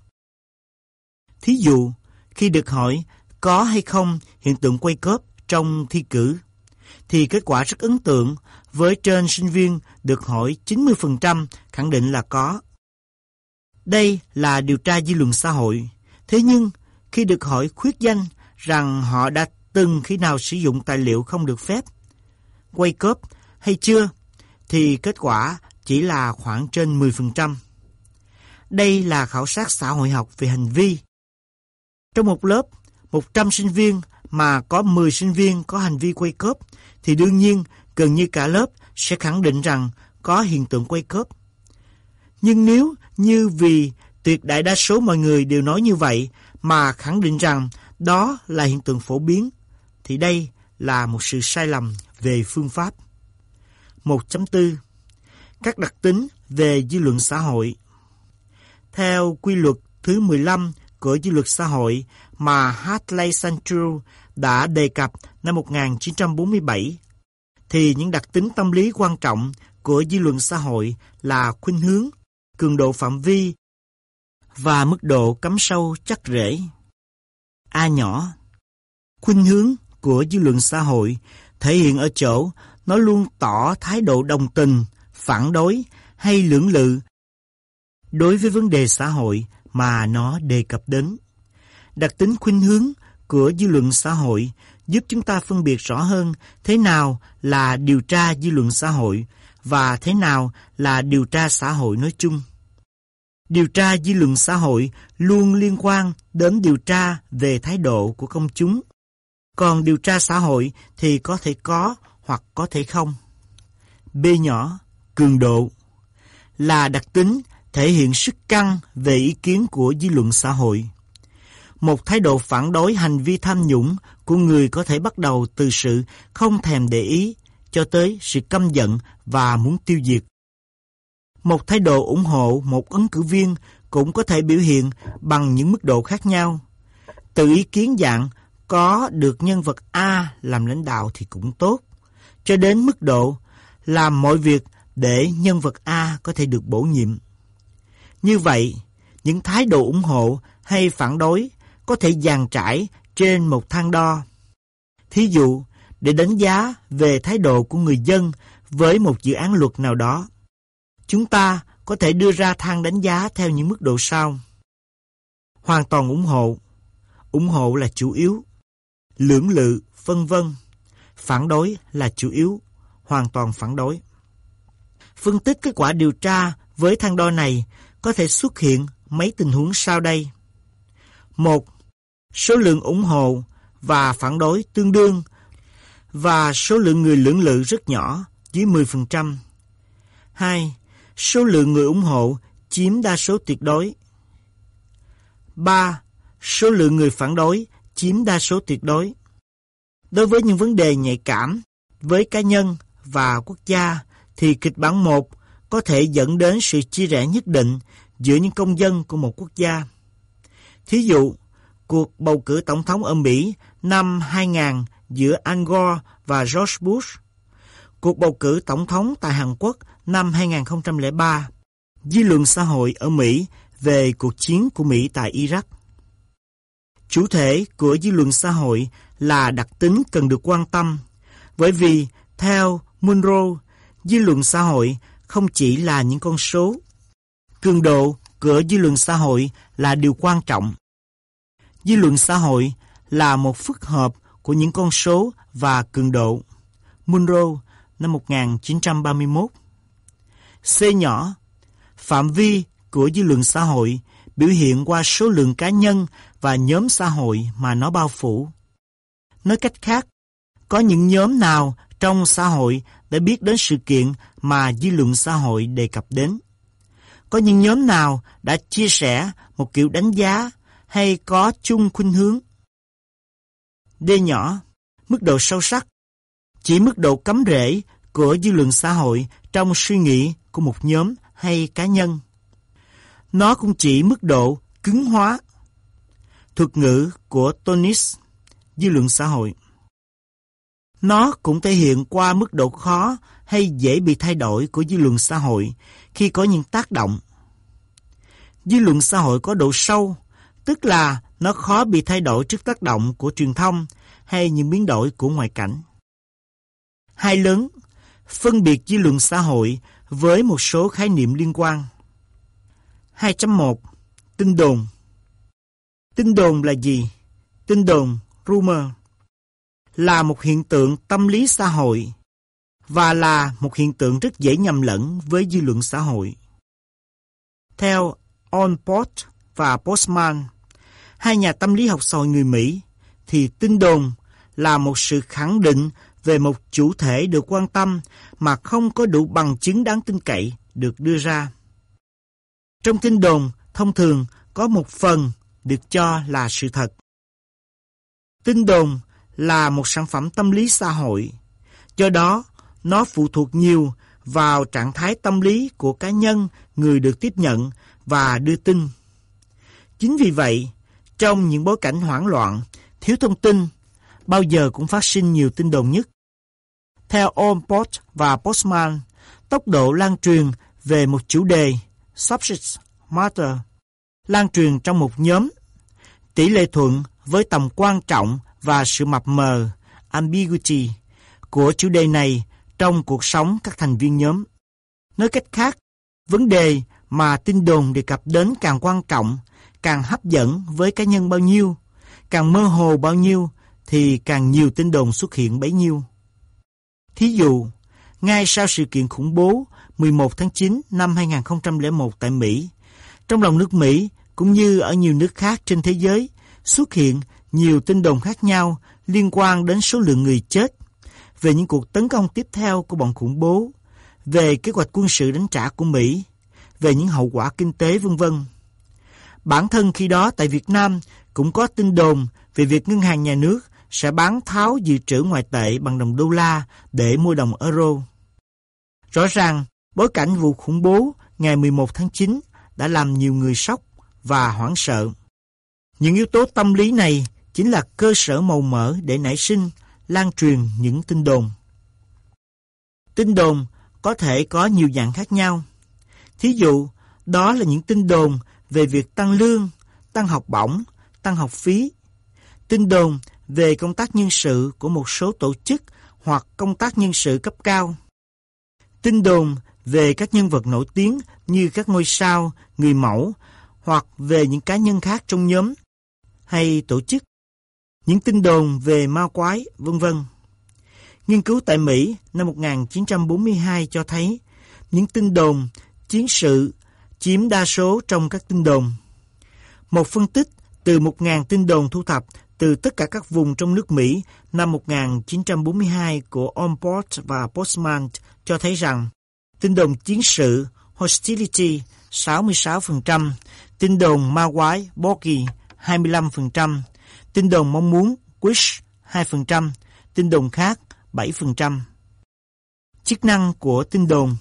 Thí dụ, khi được hỏi có hay không hiện tượng quay cớp trong thi cử, thì kết quả rất ấn tượng với trên sinh viên được hỏi 90% khẳng định là có. Đây là điều tra dư luận xã hội. Thế nhưng, khi được hỏi khuyết danh rằng họ đã từng khi nào sử dụng tài liệu không được phép, quay cớp hay chưa, thì kết quả chỉ là khoảng trên 10%. Đây là khảo sát xã hội học về hành vi. Trong một lớp, 100 sinh viên mà có 10 sinh viên có hành vi quay cớp, thì đương nhiên gần như cả lớp sẽ khẳng định rằng có hiện tượng quay cớp. Nhưng nếu như vì tuyệt đại đa số mọi người đều nói như vậy mà khẳng định rằng đó là hiện tượng phổ biến, thì đây là một sự sai lầm về phương pháp. 1.4 Các đặc tính về dư luận xã hội Theo quy luật thứ 15 của dư luận xã hội mà Hartley Central đã đề cập năm 1947, thì những đặc tính tâm lý quan trọng của dư luận xã hội là khuynh hướng, cường độ phạm vi và mức độ cắm sâu chắc rễ. A nhỏ Khuynh hướng của dư luận xã hội thể hiện ở chỗ nó luôn tỏ thái độ đồng tình, phản đối hay lưỡng lự đối với vấn đề xã hội mà nó đề cập đến. Đặc tính khuynh hướng của dư luận xã hội giúp chúng ta phân biệt rõ hơn thế nào là điều tra dư luận xã hội và thế nào là điều tra xã hội nói chung. Điều tra dư luận xã hội luôn liên quan đến điều tra về thái độ của công chúng. Còn điều tra xã hội thì có thể có hoặc có thể không. B nhỏ, cường độ là đặc tính thể hiện sức căng về ý kiến của dư luận xã hội. Một thái độ phản đối hành vi tham nhũng của người có thể bắt đầu từ sự không thèm để ý cho tới sự căm giận và muốn tiêu diệt. Một thái độ ủng hộ một ứng cử viên cũng có thể biểu hiện bằng những mức độ khác nhau. Từ ý kiến dạng có được nhân vật A làm lãnh đạo thì cũng tốt, cho đến mức độ làm mọi việc để nhân vật A có thể được bổ nhiệm. Như vậy, những thái độ ủng hộ hay phản đối có thể dàn trải trên một thang đo. Thí dụ, để đánh giá về thái độ của người dân với một dự án luật nào đó, chúng ta có thể đưa ra thang đánh giá theo những mức độ sau. Hoàn toàn ủng hộ, ủng hộ là chủ yếu, lưỡng lự, vân vân. Phản đối là chủ yếu, hoàn toàn phản đối. Phân tích kết quả điều tra với thang đo này có thể xuất hiện mấy tình huống sau đây. một Số lượng ủng hộ và phản đối tương đương và số lượng người lưỡng lự rất nhỏ, dưới 10%. 2. Số lượng người ủng hộ chiếm đa số tuyệt đối. 3. Số lượng người phản đối chiếm đa số tuyệt đối. Đối với những vấn đề nhạy cảm với cá nhân và quốc gia thì kịch bản 1 có thể dẫn đến sự chia rẽ nhất định giữa những công dân của một quốc gia. Thí dụ, cuộc bầu cử tổng thống ở Mỹ năm 2000 giữa Al Gore và George Bush, cuộc bầu cử tổng thống tại Hàn Quốc năm 2003, dư luận xã hội ở Mỹ về cuộc chiến của Mỹ tại Iraq. Chủ thể của dư luận xã hội là đặc tính cần được quan tâm, bởi vì theo Munro, dư luận xã hội không chỉ là những con số. Cường độ của dư luận xã hội là điều quan trọng. Dư luận xã hội là một phức hợp của những con số và cường độ. Munro năm 1931 C nhỏ Phạm vi của dư luận xã hội biểu hiện qua số lượng cá nhân và nhóm xã hội mà nó bao phủ. Nói cách khác, có những nhóm nào trong xã hội đã biết đến sự kiện mà dư luận xã hội đề cập đến? Có những nhóm nào đã chia sẻ một kiểu đánh giá hay có chung khuynh hướng? D nhỏ, mức độ sâu sắc, chỉ mức độ cấm rễ của dư luận xã hội trong suy nghĩ của một nhóm hay cá nhân. Nó cũng chỉ mức độ cứng hóa. Thuật ngữ của Tonis, dư luận xã hội. Nó cũng thể hiện qua mức độ khó hay dễ bị thay đổi của dư luận xã hội khi có những tác động. Dư luận xã hội có độ sâu, tức là nó khó bị thay đổi trước tác động của truyền thông hay những biến đổi của ngoại cảnh. Hai lớn, phân biệt dư luận xã hội với một số khái niệm liên quan. 2.1 Tin đồn Tin đồn là gì? Tin đồn, rumor, là một hiện tượng tâm lý xã hội và là một hiện tượng rất dễ nhầm lẫn với dư luận xã hội. Theo Onport và Postman, hai nhà tâm lý học xã hội người Mỹ, thì tin đồn là một sự khẳng định về một chủ thể được quan tâm mà không có đủ bằng chứng đáng tin cậy được đưa ra. Trong tin đồn, thông thường có một phần được cho là sự thật. Tin đồn là một sản phẩm tâm lý xã hội, do đó nó phụ thuộc nhiều vào trạng thái tâm lý của cá nhân người được tiếp nhận và đưa tin. Chính vì vậy, trong những bối cảnh hoảng loạn, thiếu thông tin, bao giờ cũng phát sinh nhiều tin đồn nhất. Theo Olport và Postman, tốc độ lan truyền về một chủ đề subject matter lan truyền trong một nhóm tỷ lệ thuận với tầm quan trọng và sự mập mờ ambiguity của chủ đề này trong cuộc sống các thành viên nhóm. Nói cách khác, vấn đề mà tin đồn đề cập đến càng quan trọng, càng hấp dẫn với cá nhân bao nhiêu, càng mơ hồ bao nhiêu thì càng nhiều tin đồn xuất hiện bấy nhiêu. Thí dụ, ngay sau sự kiện khủng bố 11 tháng 9 năm 2001 tại Mỹ, trong lòng nước Mỹ cũng như ở nhiều nước khác trên thế giới xuất hiện nhiều tin đồn khác nhau liên quan đến số lượng người chết, về những cuộc tấn công tiếp theo của bọn khủng bố, về kế hoạch quân sự đánh trả của Mỹ, về những hậu quả kinh tế vân vân. Bản thân khi đó tại Việt Nam cũng có tin đồn về việc ngân hàng nhà nước sẽ bán tháo dự trữ ngoại tệ bằng đồng đô la để mua đồng euro. Rõ ràng, bối cảnh vụ khủng bố ngày 11 tháng 9 đã làm nhiều người sốc và hoảng sợ. Những yếu tố tâm lý này chính là cơ sở màu mỡ để nảy sinh, lan truyền những tin đồn. Tin đồn có thể có nhiều dạng khác nhau. Thí dụ, đó là những tin đồn về việc tăng lương, tăng học bổng, tăng học phí. Tin đồn về công tác nhân sự của một số tổ chức hoặc công tác nhân sự cấp cao. Tin đồn về các nhân vật nổi tiếng như các ngôi sao, người mẫu hoặc về những cá nhân khác trong nhóm hay tổ chức. Những tin đồn về ma quái, vân vân. Nghiên cứu tại Mỹ năm 1942 cho thấy những tin đồn, chiến sự chiếm đa số trong các tin đồn. Một phân tích từ 1.000 tin đồn thu thập từ tất cả các vùng trong nước Mỹ năm 1942 của Omport và Postman cho thấy rằng tin đồn chiến sự Hostility 66%, tin đồn ma quái Borky 25%, tin đồn mong muốn Wish 2%, tin đồn khác 7%. Chức năng của tin đồn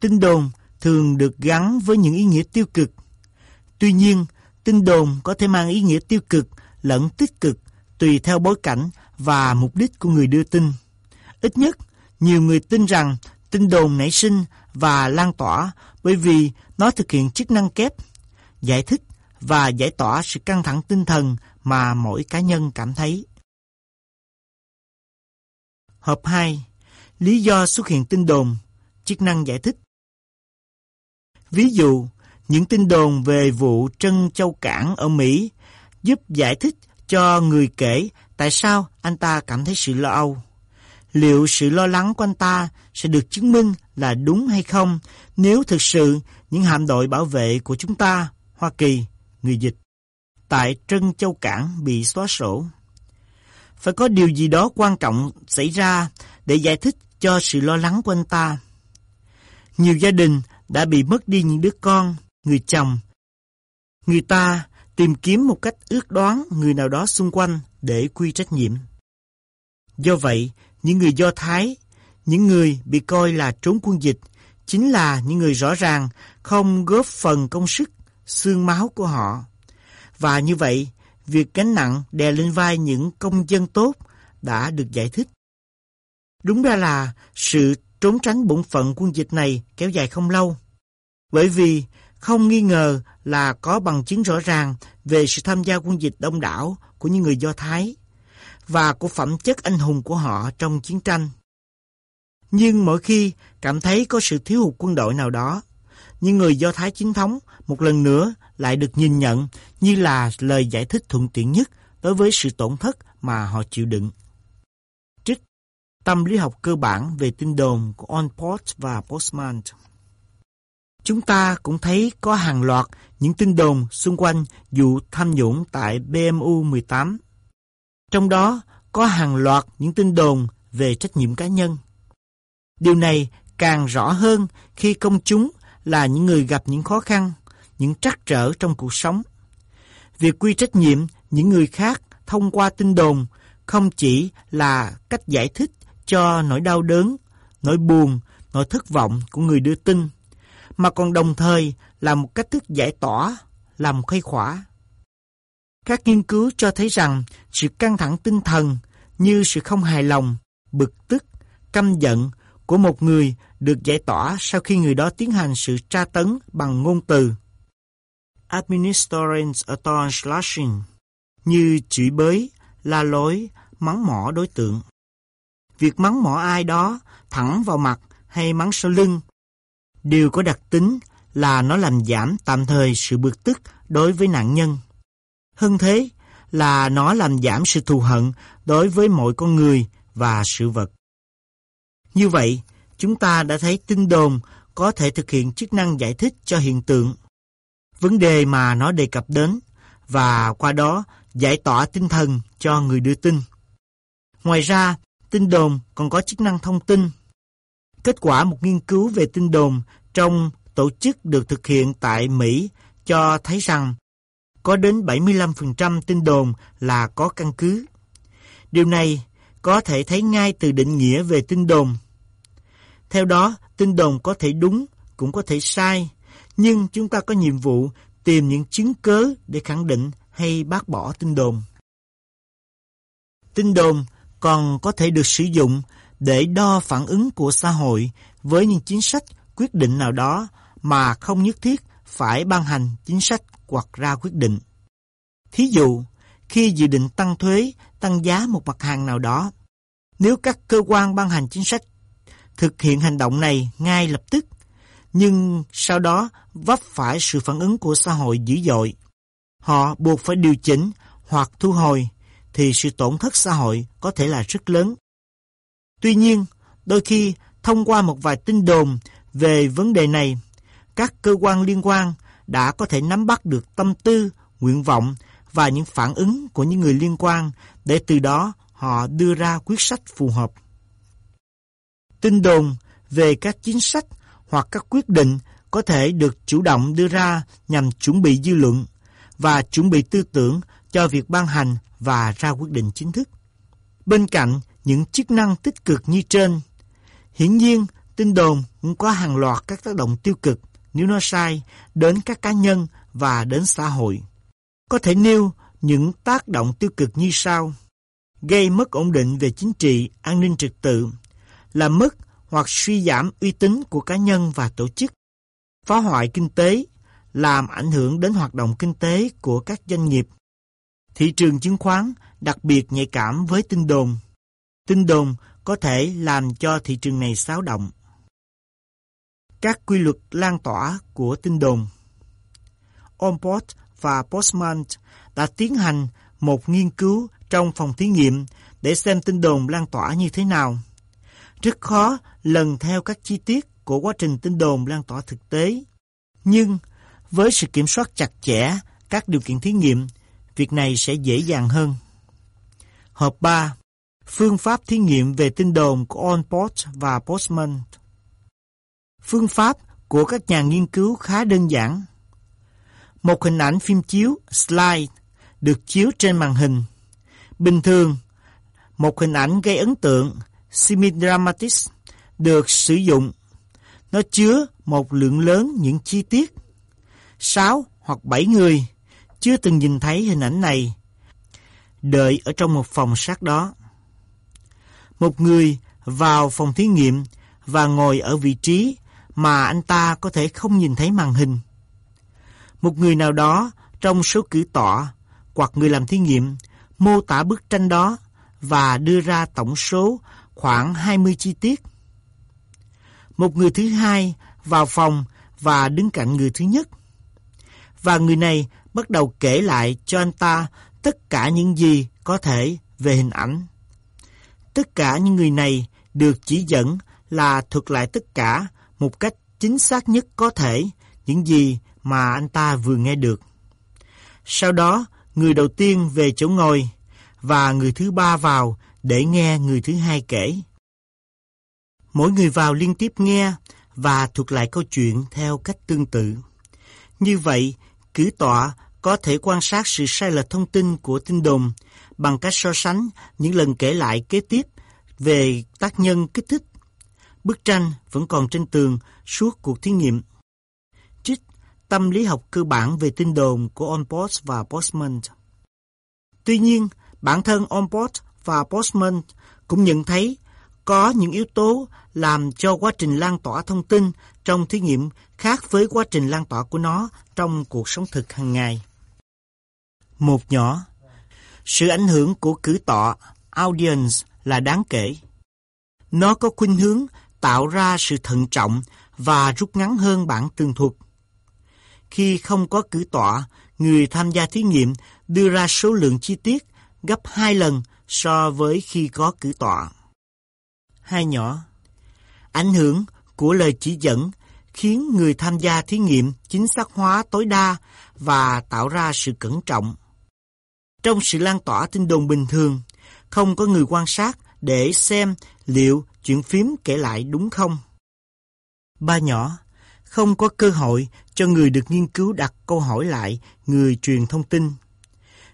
Tin đồn thường được gắn với những ý nghĩa tiêu cực. Tuy nhiên, tin đồn có thể mang ý nghĩa tiêu cực lẫn tích cực tùy theo bối cảnh và mục đích của người đưa tin. Ít nhất, nhiều người tin rằng tin đồn nảy sinh và lan tỏa bởi vì nó thực hiện chức năng kép, giải thích và giải tỏa sự căng thẳng tinh thần mà mỗi cá nhân cảm thấy. Hợp 2. Lý do xuất hiện tin đồn, chức năng giải thích. Ví dụ, những tin đồn về vụ Trân Châu Cảng ở Mỹ giúp giải thích cho người kể tại sao anh ta cảm thấy sự lo âu. Liệu sự lo lắng của anh ta sẽ được chứng minh là đúng hay không nếu thực sự những hạm đội bảo vệ của chúng ta, Hoa Kỳ, người dịch, tại Trân Châu Cảng bị xóa sổ? Phải có điều gì đó quan trọng xảy ra để giải thích cho sự lo lắng của anh ta. Nhiều gia đình đã bị mất đi những đứa con, người chồng. Người ta tìm kiếm một cách ước đoán người nào đó xung quanh để quy trách nhiệm. Do vậy, những người Do Thái, những người bị coi là trốn quân dịch, chính là những người rõ ràng không góp phần công sức, xương máu của họ. Và như vậy, việc gánh nặng đè lên vai những công dân tốt đã được giải thích. Đúng ra là sự trốn tránh bổn phận quân dịch này kéo dài không lâu. Bởi vì không nghi ngờ là có bằng chứng rõ ràng về sự tham gia quân dịch đông đảo của những người Do Thái và của phẩm chất anh hùng của họ trong chiến tranh. Nhưng mỗi khi cảm thấy có sự thiếu hụt quân đội nào đó, nhưng người Do Thái chính thống một lần nữa lại được nhìn nhận như là lời giải thích thuận tiện nhất đối với sự tổn thất mà họ chịu đựng. Trích Tâm lý học cơ bản về tin đồn của Onport và Postman Chúng ta cũng thấy có hàng loạt những tin đồn xung quanh vụ tham nhũng tại BMU 18. Trong đó có hàng loạt những tin đồn về trách nhiệm cá nhân. Điều này càng rõ hơn khi công chúng là những người gặp những khó khăn, những trắc trở trong cuộc sống. Việc quy trách nhiệm những người khác thông qua tin đồn không chỉ là cách giải thích cho nỗi đau đớn, nỗi buồn, nỗi thất vọng của người đưa tin, mà còn đồng thời là một cách thức giải tỏa, làm khuây khỏa. Các nghiên cứu cho thấy rằng sự căng thẳng tinh thần như sự không hài lòng, bực tức, căm giận của một người được giải tỏa sau khi người đó tiến hành sự tra tấn bằng ngôn từ. Administering a slashing như chửi bới, la lối, mắng mỏ đối tượng. Việc mắng mỏ ai đó thẳng vào mặt hay mắng sau lưng đều có đặc tính là nó làm giảm tạm thời sự bực tức đối với nạn nhân. Hơn thế là nó làm giảm sự thù hận đối với mọi con người và sự vật. Như vậy, chúng ta đã thấy tin đồn có thể thực hiện chức năng giải thích cho hiện tượng, vấn đề mà nó đề cập đến, và qua đó giải tỏa tinh thần cho người đưa tin. Ngoài ra, tin đồn còn có chức năng thông tin. Kết quả một nghiên cứu về tin đồn trong tổ chức được thực hiện tại Mỹ cho thấy rằng có đến 75% tin đồn là có căn cứ. Điều này có thể thấy ngay từ định nghĩa về tin đồn. Theo đó, tin đồn có thể đúng, cũng có thể sai, nhưng chúng ta có nhiệm vụ tìm những chứng cớ để khẳng định hay bác bỏ tin đồn. Tin đồn còn có thể được sử dụng để đo phản ứng của xã hội với những chính sách quyết định nào đó mà không nhất thiết phải ban hành chính sách hoặc ra quyết định. Thí dụ, khi dự định tăng thuế, tăng giá một mặt hàng nào đó, nếu các cơ quan ban hành chính sách thực hiện hành động này ngay lập tức, nhưng sau đó vấp phải sự phản ứng của xã hội dữ dội, họ buộc phải điều chỉnh hoặc thu hồi, thì sự tổn thất xã hội có thể là rất lớn. Tuy nhiên, đôi khi thông qua một vài tin đồn về vấn đề này, các cơ quan liên quan đã có thể nắm bắt được tâm tư, nguyện vọng và những phản ứng của những người liên quan để từ đó họ đưa ra quyết sách phù hợp. Tin đồn về các chính sách hoặc các quyết định có thể được chủ động đưa ra nhằm chuẩn bị dư luận và chuẩn bị tư tưởng cho việc ban hành và ra quyết định chính thức. Bên cạnh những chức năng tích cực như trên, hiển nhiên tin đồn cũng có hàng loạt các tác động tiêu cực nếu nó sai đến các cá nhân và đến xã hội. Có thể nêu những tác động tiêu cực như sau. Gây mất ổn định về chính trị, an ninh trật tự, làm mất hoặc suy giảm uy tín của cá nhân và tổ chức, phá hoại kinh tế, làm ảnh hưởng đến hoạt động kinh tế của các doanh nghiệp. Thị trường chứng khoán đặc biệt nhạy cảm với tin đồn. Tin đồn có thể làm cho thị trường này xáo động. Các quy luật lan tỏa của tin đồn Omport và Postman đã tiến hành một nghiên cứu trong phòng thí nghiệm để xem tin đồn lan tỏa như thế nào. Rất khó lần theo các chi tiết của quá trình tin đồn lan tỏa thực tế. Nhưng với sự kiểm soát chặt chẽ các điều kiện thí nghiệm, việc này sẽ dễ dàng hơn. Hợp 3. Phương pháp thí nghiệm về tin đồn của Onport và Postman Phương pháp của các nhà nghiên cứu khá đơn giản. Một hình ảnh phim chiếu, slide, được chiếu trên màn hình. Bình thường, một hình ảnh gây ấn tượng, semidramatis, được sử dụng. Nó chứa một lượng lớn những chi tiết. Sáu hoặc bảy người chưa từng nhìn thấy hình ảnh này, đợi ở trong một phòng sát đó. Một người vào phòng thí nghiệm và ngồi ở vị trí mà anh ta có thể không nhìn thấy màn hình. Một người nào đó trong số cử tọa hoặc người làm thí nghiệm mô tả bức tranh đó và đưa ra tổng số khoảng 20 chi tiết. Một người thứ hai vào phòng và đứng cạnh người thứ nhất. Và người này bắt đầu kể lại cho anh ta tất cả những gì có thể về hình ảnh. Tất cả những người này được chỉ dẫn là thuật lại tất cả một cách chính xác nhất có thể những gì mà anh ta vừa nghe được. Sau đó, người đầu tiên về chỗ ngồi và người thứ ba vào để nghe người thứ hai kể. Mỗi người vào liên tiếp nghe và thuật lại câu chuyện theo cách tương tự. Như vậy, cử tọa có thể quan sát sự sai lệch thông tin của tin đồn bằng cách so sánh những lần kể lại kế tiếp về tác nhân kích thích. Bức tranh vẫn còn trên tường suốt cuộc thí nghiệm. Trích Tâm lý học cơ bản về tin đồn của Onport và Postman. Tuy nhiên, bản thân Onport và Postman cũng nhận thấy có những yếu tố làm cho quá trình lan tỏa thông tin trong thí nghiệm khác với quá trình lan tỏa của nó trong cuộc sống thực hàng ngày. Một nhỏ, sự ảnh hưởng của cử tọa, audience là đáng kể. Nó có khuynh hướng tạo ra sự thận trọng và rút ngắn hơn bản tường thuật. Khi không có cử tọa, người tham gia thí nghiệm đưa ra số lượng chi tiết gấp hai lần so với khi có cử tọa. Hai nhỏ Ảnh hưởng của lời chỉ dẫn khiến người tham gia thí nghiệm chính xác hóa tối đa và tạo ra sự cẩn trọng. Trong sự lan tỏa tin đồn bình thường, không có người quan sát để xem liệu chuyện phím kể lại đúng không. Ba nhỏ, không có cơ hội cho người được nghiên cứu đặt câu hỏi lại người truyền thông tin.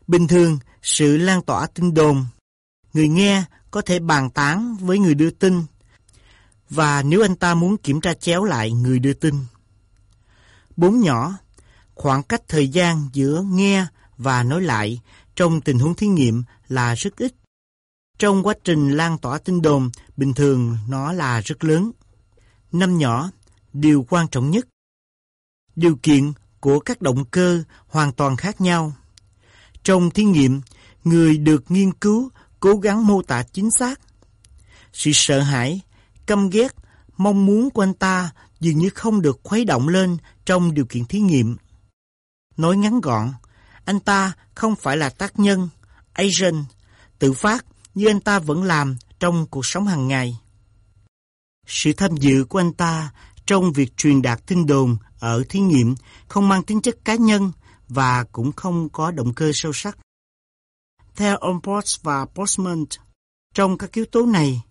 Bình thường, sự lan tỏa tin đồn, người nghe có thể bàn tán với người đưa tin, và nếu anh ta muốn kiểm tra chéo lại người đưa tin. Bốn nhỏ, khoảng cách thời gian giữa nghe và nói lại trong tình huống thí nghiệm là rất ít. Trong quá trình lan tỏa tin đồn, bình thường nó là rất lớn. Năm nhỏ, điều quan trọng nhất. Điều kiện của các động cơ hoàn toàn khác nhau. Trong thí nghiệm, người được nghiên cứu cố gắng mô tả chính xác. Sự sợ hãi, căm ghét, mong muốn của anh ta dường như không được khuấy động lên trong điều kiện thí nghiệm. Nói ngắn gọn, anh ta không phải là tác nhân, agent, tự phát như anh ta vẫn làm trong cuộc sống hàng ngày. Sự tham dự của anh ta trong việc truyền đạt tin đồn ở thí nghiệm không mang tính chất cá nhân và cũng không có động cơ sâu sắc. Theo Omports và Postman, trong các yếu tố này,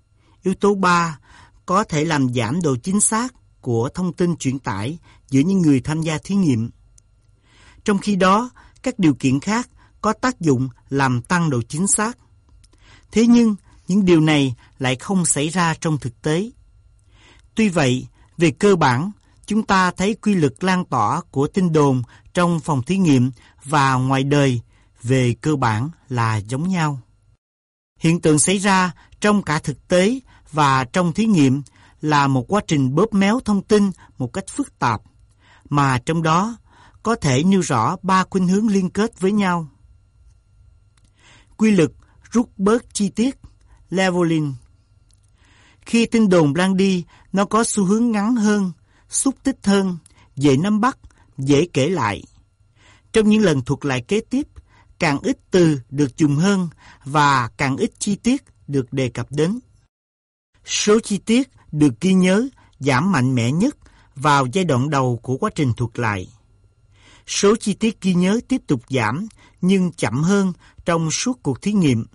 yếu tố 3 có thể làm giảm độ chính xác của thông tin truyền tải giữa những người tham gia thí nghiệm. Trong khi đó, các điều kiện khác có tác dụng làm tăng độ chính xác. Thế nhưng, những điều này lại không xảy ra trong thực tế. Tuy vậy, về cơ bản, chúng ta thấy quy luật lan tỏa của tin đồn trong phòng thí nghiệm và ngoài đời về cơ bản là giống nhau. Hiện tượng xảy ra trong cả thực tế và trong thí nghiệm là một quá trình bóp méo thông tin một cách phức tạp, mà trong đó có thể nêu rõ ba khuynh hướng liên kết với nhau. Quy luật rút bớt chi tiết, leveling. Khi tin đồn lan đi, nó có xu hướng ngắn hơn, xúc tích hơn, dễ nắm bắt, dễ kể lại. Trong những lần thuật lại kế tiếp, càng ít từ được dùng hơn và càng ít chi tiết được đề cập đến. Số chi tiết được ghi nhớ, giảm mạnh mẽ nhất vào giai đoạn đầu của quá trình thuật lại. Số chi tiết ghi nhớ tiếp tục giảm, nhưng chậm hơn trong suốt cuộc thí nghiệm.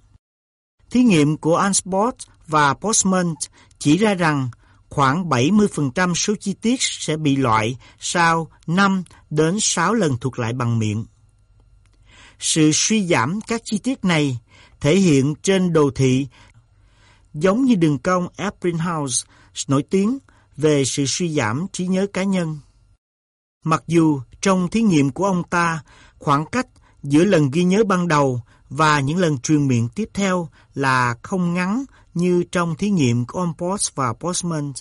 Thí nghiệm của Ansport và Postman chỉ ra rằng khoảng 70% số chi tiết sẽ bị loại sau 5 đến 6 lần thuật lại bằng miệng. Sự suy giảm các chi tiết này thể hiện trên đồ thị giống như đường cong Ebbinghaus nổi tiếng về sự suy giảm trí nhớ cá nhân. Mặc dù trong thí nghiệm của ông ta, khoảng cách giữa lần ghi nhớ ban đầu và những lần truyền miệng tiếp theo là không ngắn như trong thí nghiệm của ông Post và Postman.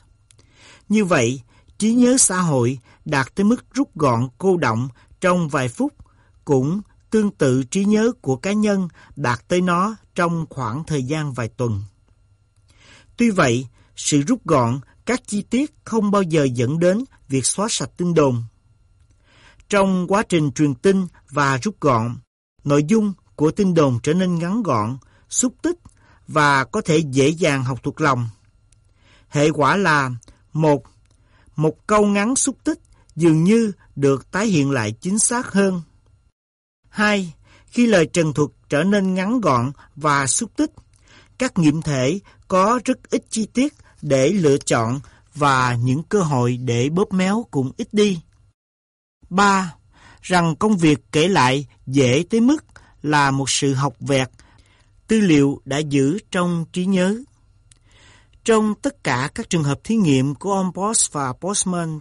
Như vậy, trí nhớ xã hội đạt tới mức rút gọn cô động trong vài phút cũng tương tự trí nhớ của cá nhân đạt tới nó trong khoảng thời gian vài tuần. Tuy vậy, sự rút gọn các chi tiết không bao giờ dẫn đến việc xóa sạch tin đồn. Trong quá trình truyền tin và rút gọn, nội dung của tin đồn trở nên ngắn gọn, xúc tích và có thể dễ dàng học thuộc lòng. Hệ quả là một Một câu ngắn xúc tích dường như được tái hiện lại chính xác hơn. 2. Khi lời trần thuật trở nên ngắn gọn và xúc tích, các nghiệm thể có rất ít chi tiết để lựa chọn và những cơ hội để bóp méo cũng ít đi. 3. Rằng công việc kể lại dễ tới mức là một sự học vẹt, tư liệu đã giữ trong trí nhớ. Trong tất cả các trường hợp thí nghiệm của ông Boss và Postman,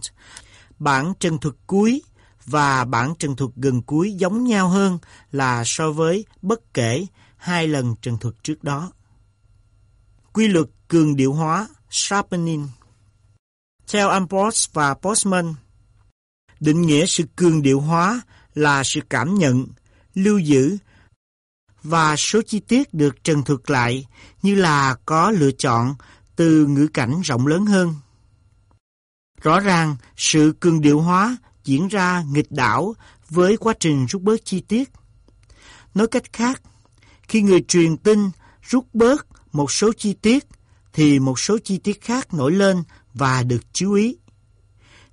bản trần thuật cuối và bản trần thuật gần cuối giống nhau hơn là so với bất kể hai lần trần thuật trước đó. Quy luật cường điệu hóa sharpening Theo Ambrose và Postman, định nghĩa sự cường điệu hóa là sự cảm nhận, lưu giữ và số chi tiết được trần thuật lại như là có lựa chọn từ ngữ cảnh rộng lớn hơn. Rõ ràng, sự cường điệu hóa diễn ra nghịch đảo với quá trình rút bớt chi tiết. Nói cách khác, khi người truyền tin rút bớt một số chi tiết, thì một số chi tiết khác nổi lên và được chú ý.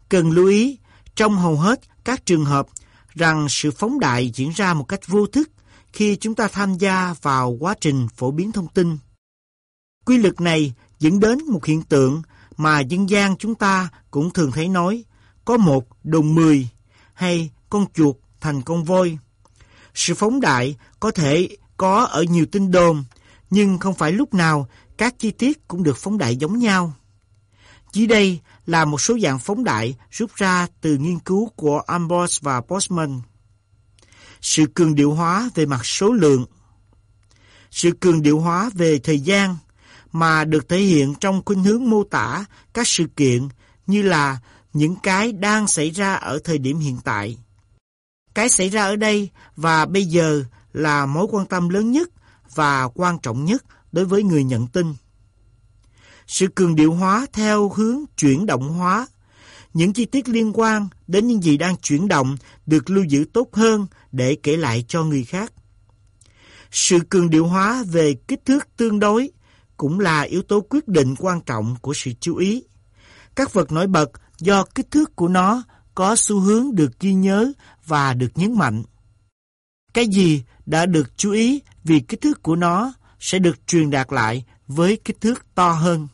Cần lưu ý, trong hầu hết các trường hợp, rằng sự phóng đại diễn ra một cách vô thức khi chúng ta tham gia vào quá trình phổ biến thông tin. Quy luật này dẫn đến một hiện tượng mà dân gian chúng ta cũng thường thấy nói, có một đồng mười hay con chuột thành con voi. Sự phóng đại có thể có ở nhiều tin đồn, nhưng không phải lúc nào các chi tiết cũng được phóng đại giống nhau. Dưới đây là một số dạng phóng đại rút ra từ nghiên cứu của Ambrose và Postman. Sự cường điệu hóa về mặt số lượng Sự cường điệu hóa về thời gian mà được thể hiện trong khuynh hướng mô tả các sự kiện như là những cái đang xảy ra ở thời điểm hiện tại. Cái xảy ra ở đây và bây giờ là mối quan tâm lớn nhất và quan trọng nhất đối với người nhận tin. Sự cường điệu hóa theo hướng chuyển động hóa. Những chi tiết liên quan đến những gì đang chuyển động được lưu giữ tốt hơn để kể lại cho người khác. Sự cường điệu hóa về kích thước tương đối cũng là yếu tố quyết định quan trọng của sự chú ý. Các vật nổi bật do kích thước của nó có xu hướng được ghi nhớ và được nhấn mạnh. Cái gì đã được chú ý vì kích thước của nó sẽ được truyền đạt lại với kích thước to hơn.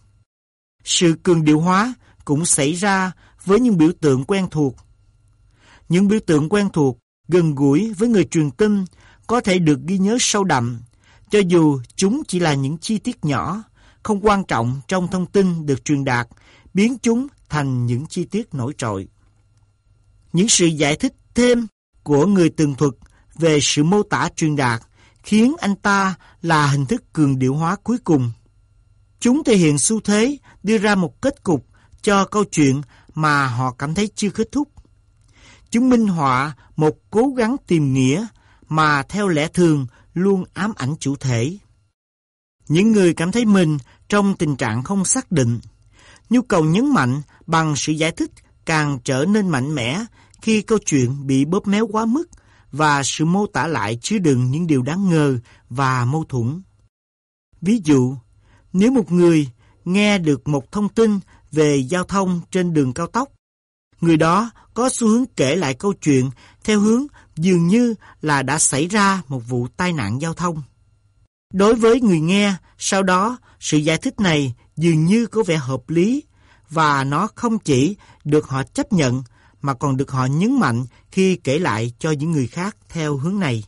Sự cường điệu hóa cũng xảy ra với những biểu tượng quen thuộc. Những biểu tượng quen thuộc gần gũi với người truyền tin có thể được ghi nhớ sâu đậm, cho dù chúng chỉ là những chi tiết nhỏ, không quan trọng trong thông tin được truyền đạt, biến chúng thành những chi tiết nổi trội. Những sự giải thích thêm của người tường thuật về sự mô tả truyền đạt khiến anh ta là hình thức cường điệu hóa cuối cùng. Chúng thể hiện xu thế đưa ra một kết cục cho câu chuyện mà họ cảm thấy chưa kết thúc. Chúng minh họa một cố gắng tìm nghĩa mà theo lẽ thường luôn ám ảnh chủ thể. Những người cảm thấy mình trong tình trạng không xác định. Nhu cầu nhấn mạnh bằng sự giải thích càng trở nên mạnh mẽ khi câu chuyện bị bóp méo quá mức và sự mô tả lại chứa đựng những điều đáng ngờ và mâu thuẫn. Ví dụ, nếu một người nghe được một thông tin về giao thông trên đường cao tốc, người đó có xu hướng kể lại câu chuyện theo hướng dường như là đã xảy ra một vụ tai nạn giao thông. Đối với người nghe, sau đó sự giải thích này dường như có vẻ hợp lý và nó không chỉ được họ chấp nhận mà còn được họ nhấn mạnh khi kể lại cho những người khác theo hướng này.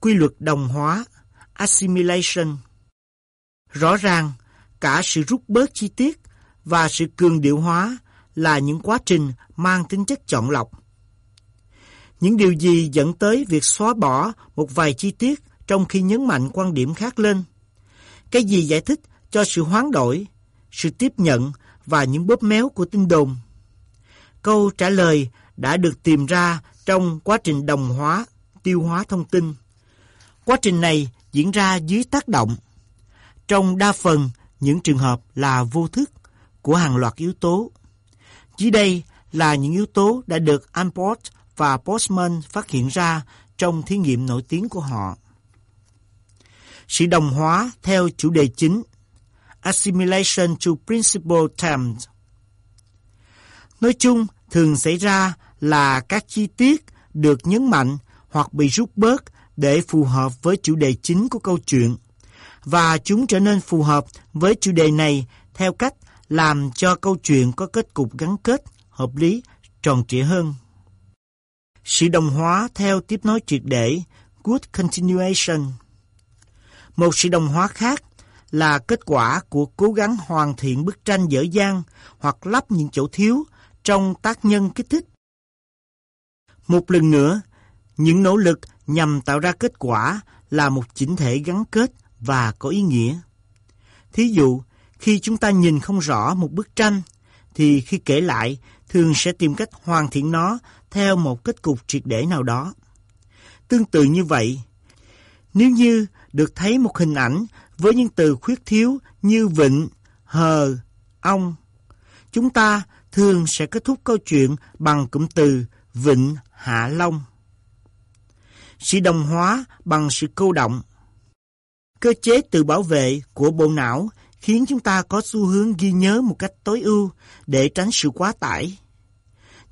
Quy luật đồng hóa Assimilation Rõ ràng, cả sự rút bớt chi tiết và sự cường điệu hóa là những quá trình mang tính chất chọn lọc. Những điều gì dẫn tới việc xóa bỏ một vài chi tiết trong khi nhấn mạnh quan điểm khác lên? Cái gì giải thích cho sự hoán đổi, sự tiếp nhận và những bóp méo của tin đồn? Câu trả lời đã được tìm ra trong quá trình đồng hóa, tiêu hóa thông tin. Quá trình này diễn ra dưới tác động. Trong đa phần những trường hợp là vô thức của hàng loạt yếu tố. Dưới đây là những yếu tố đã được Amport và Postman phát hiện ra trong thí nghiệm nổi tiếng của họ. Sự đồng hóa theo chủ đề chính Assimilation to Principal Terms Nói chung, thường xảy ra là các chi tiết được nhấn mạnh hoặc bị rút bớt để phù hợp với chủ đề chính của câu chuyện. Và chúng trở nên phù hợp với chủ đề này theo cách làm cho câu chuyện có kết cục gắn kết, hợp lý, tròn trịa hơn. Sự đồng hóa theo tiếp nối triệt để, good continuation. Một sự đồng hóa khác là kết quả của cố gắng hoàn thiện bức tranh dở dang hoặc lắp những chỗ thiếu trong tác nhân kích thích. Một lần nữa, những nỗ lực nhằm tạo ra kết quả là một chỉnh thể gắn kết và có ý nghĩa. Thí dụ, khi chúng ta nhìn không rõ một bức tranh, thì khi kể lại, thường sẽ tìm cách hoàn thiện nó theo một kết cục triệt để nào đó. Tương tự như vậy, nếu như được thấy một hình ảnh với những từ khuyết thiếu như vịnh, hờ, ong, chúng ta thường sẽ kết thúc câu chuyện bằng cụm từ Vịnh Hạ Long. Sự đồng hóa bằng sự câu động. Cơ chế tự bảo vệ của bộ não khiến chúng ta có xu hướng ghi nhớ một cách tối ưu để tránh sự quá tải.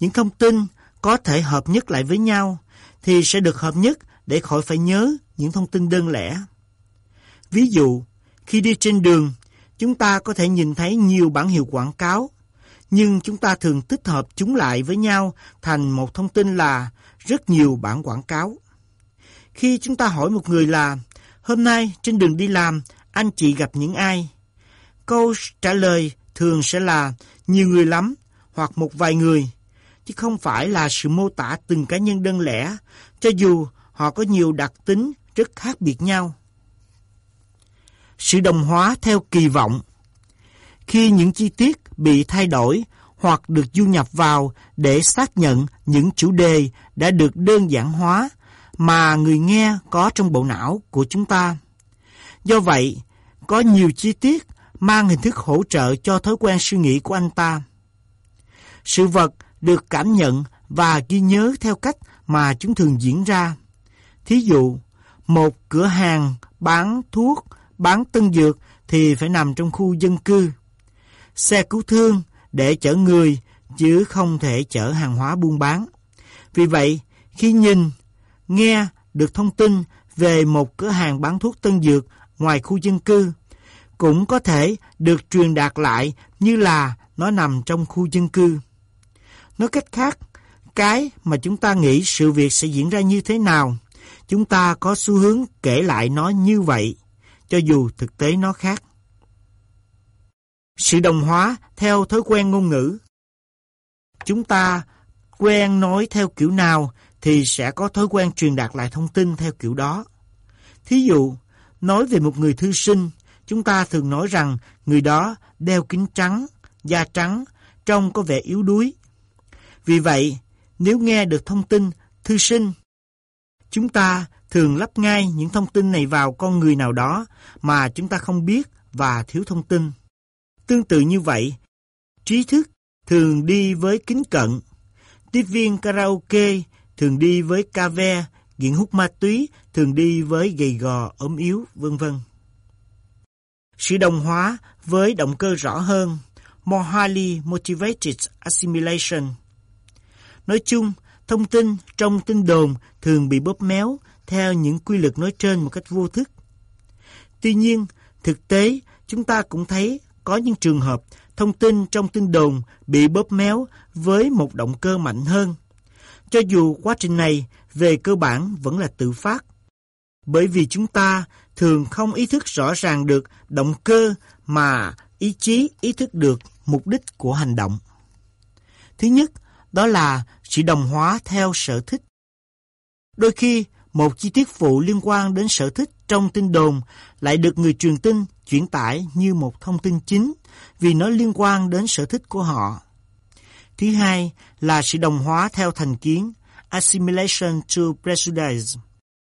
Những thông tin có thể hợp nhất lại với nhau thì sẽ được hợp nhất để khỏi phải nhớ những thông tin đơn lẻ. Ví dụ, khi đi trên đường, chúng ta có thể nhìn thấy nhiều bản hiệu quảng cáo nhưng chúng ta thường tích hợp chúng lại với nhau thành một thông tin là rất nhiều bản quảng cáo. Khi chúng ta hỏi một người là hôm nay trên đường đi làm anh chị gặp những ai? Câu trả lời thường sẽ là nhiều người lắm hoặc một vài người, chứ không phải là sự mô tả từng cá nhân đơn lẻ, cho dù họ có nhiều đặc tính rất khác biệt nhau. Sự đồng hóa theo kỳ vọng Khi những chi tiết bị thay đổi hoặc được du nhập vào để xác nhận những chủ đề đã được đơn giản hóa mà người nghe có trong bộ não của chúng ta. Do vậy, có nhiều chi tiết mang hình thức hỗ trợ cho thói quen suy nghĩ của anh ta. Sự vật được cảm nhận và ghi nhớ theo cách mà chúng thường diễn ra. Thí dụ, một cửa hàng bán thuốc, bán tân dược thì phải nằm trong khu dân cư. Xe cứu thương để chở người chứ không thể chở hàng hóa buôn bán. Vì vậy, khi nhìn, nghe được thông tin về một cửa hàng bán thuốc tân dược ngoài khu dân cư, cũng có thể được truyền đạt lại như là nó nằm trong khu dân cư. Nói cách khác, cái mà chúng ta nghĩ sự việc sẽ diễn ra như thế nào, chúng ta có xu hướng kể lại nó như vậy, cho dù thực tế nó khác. Sự đồng hóa theo thói quen ngôn ngữ. Chúng ta quen nói theo kiểu nào thì sẽ có thói quen truyền đạt lại thông tin theo kiểu đó. Thí dụ, nói về một người thư sinh, chúng ta thường nói rằng người đó đeo kính trắng, da trắng, trông có vẻ yếu đuối. Vì vậy, nếu nghe được thông tin thư sinh, chúng ta thường lắp ngay những thông tin này vào con người nào đó mà chúng ta không biết và thiếu thông tin. Tương tự như vậy, trí thức thường đi với kính cận, tiếp viên karaoke thường đi với ca ve, nghiện hút ma túy thường đi với gầy gò, ốm yếu, vân vân. Sự đồng hóa với động cơ rõ hơn, more highly motivated assimilation. Nói chung, thông tin trong tin đồn thường bị bóp méo theo những quy luật nói trên một cách vô thức. Tuy nhiên, thực tế chúng ta cũng thấy có những trường hợp thông tin trong tin đồn bị bóp méo với một động cơ mạnh hơn. Cho dù quá trình này về cơ bản vẫn là tự phát. Bởi vì chúng ta thường không ý thức rõ ràng được động cơ mà ý chí ý thức được mục đích của hành động. Thứ nhất, đó là sự đồng hóa theo sở thích. Đôi khi, một chi tiết phụ liên quan đến sở thích trong tin đồn lại được người truyền tin chuyển tải như một thông tin chính vì nó liên quan đến sở thích của họ. Thứ hai là sự đồng hóa theo thành kiến, assimilation to prejudice.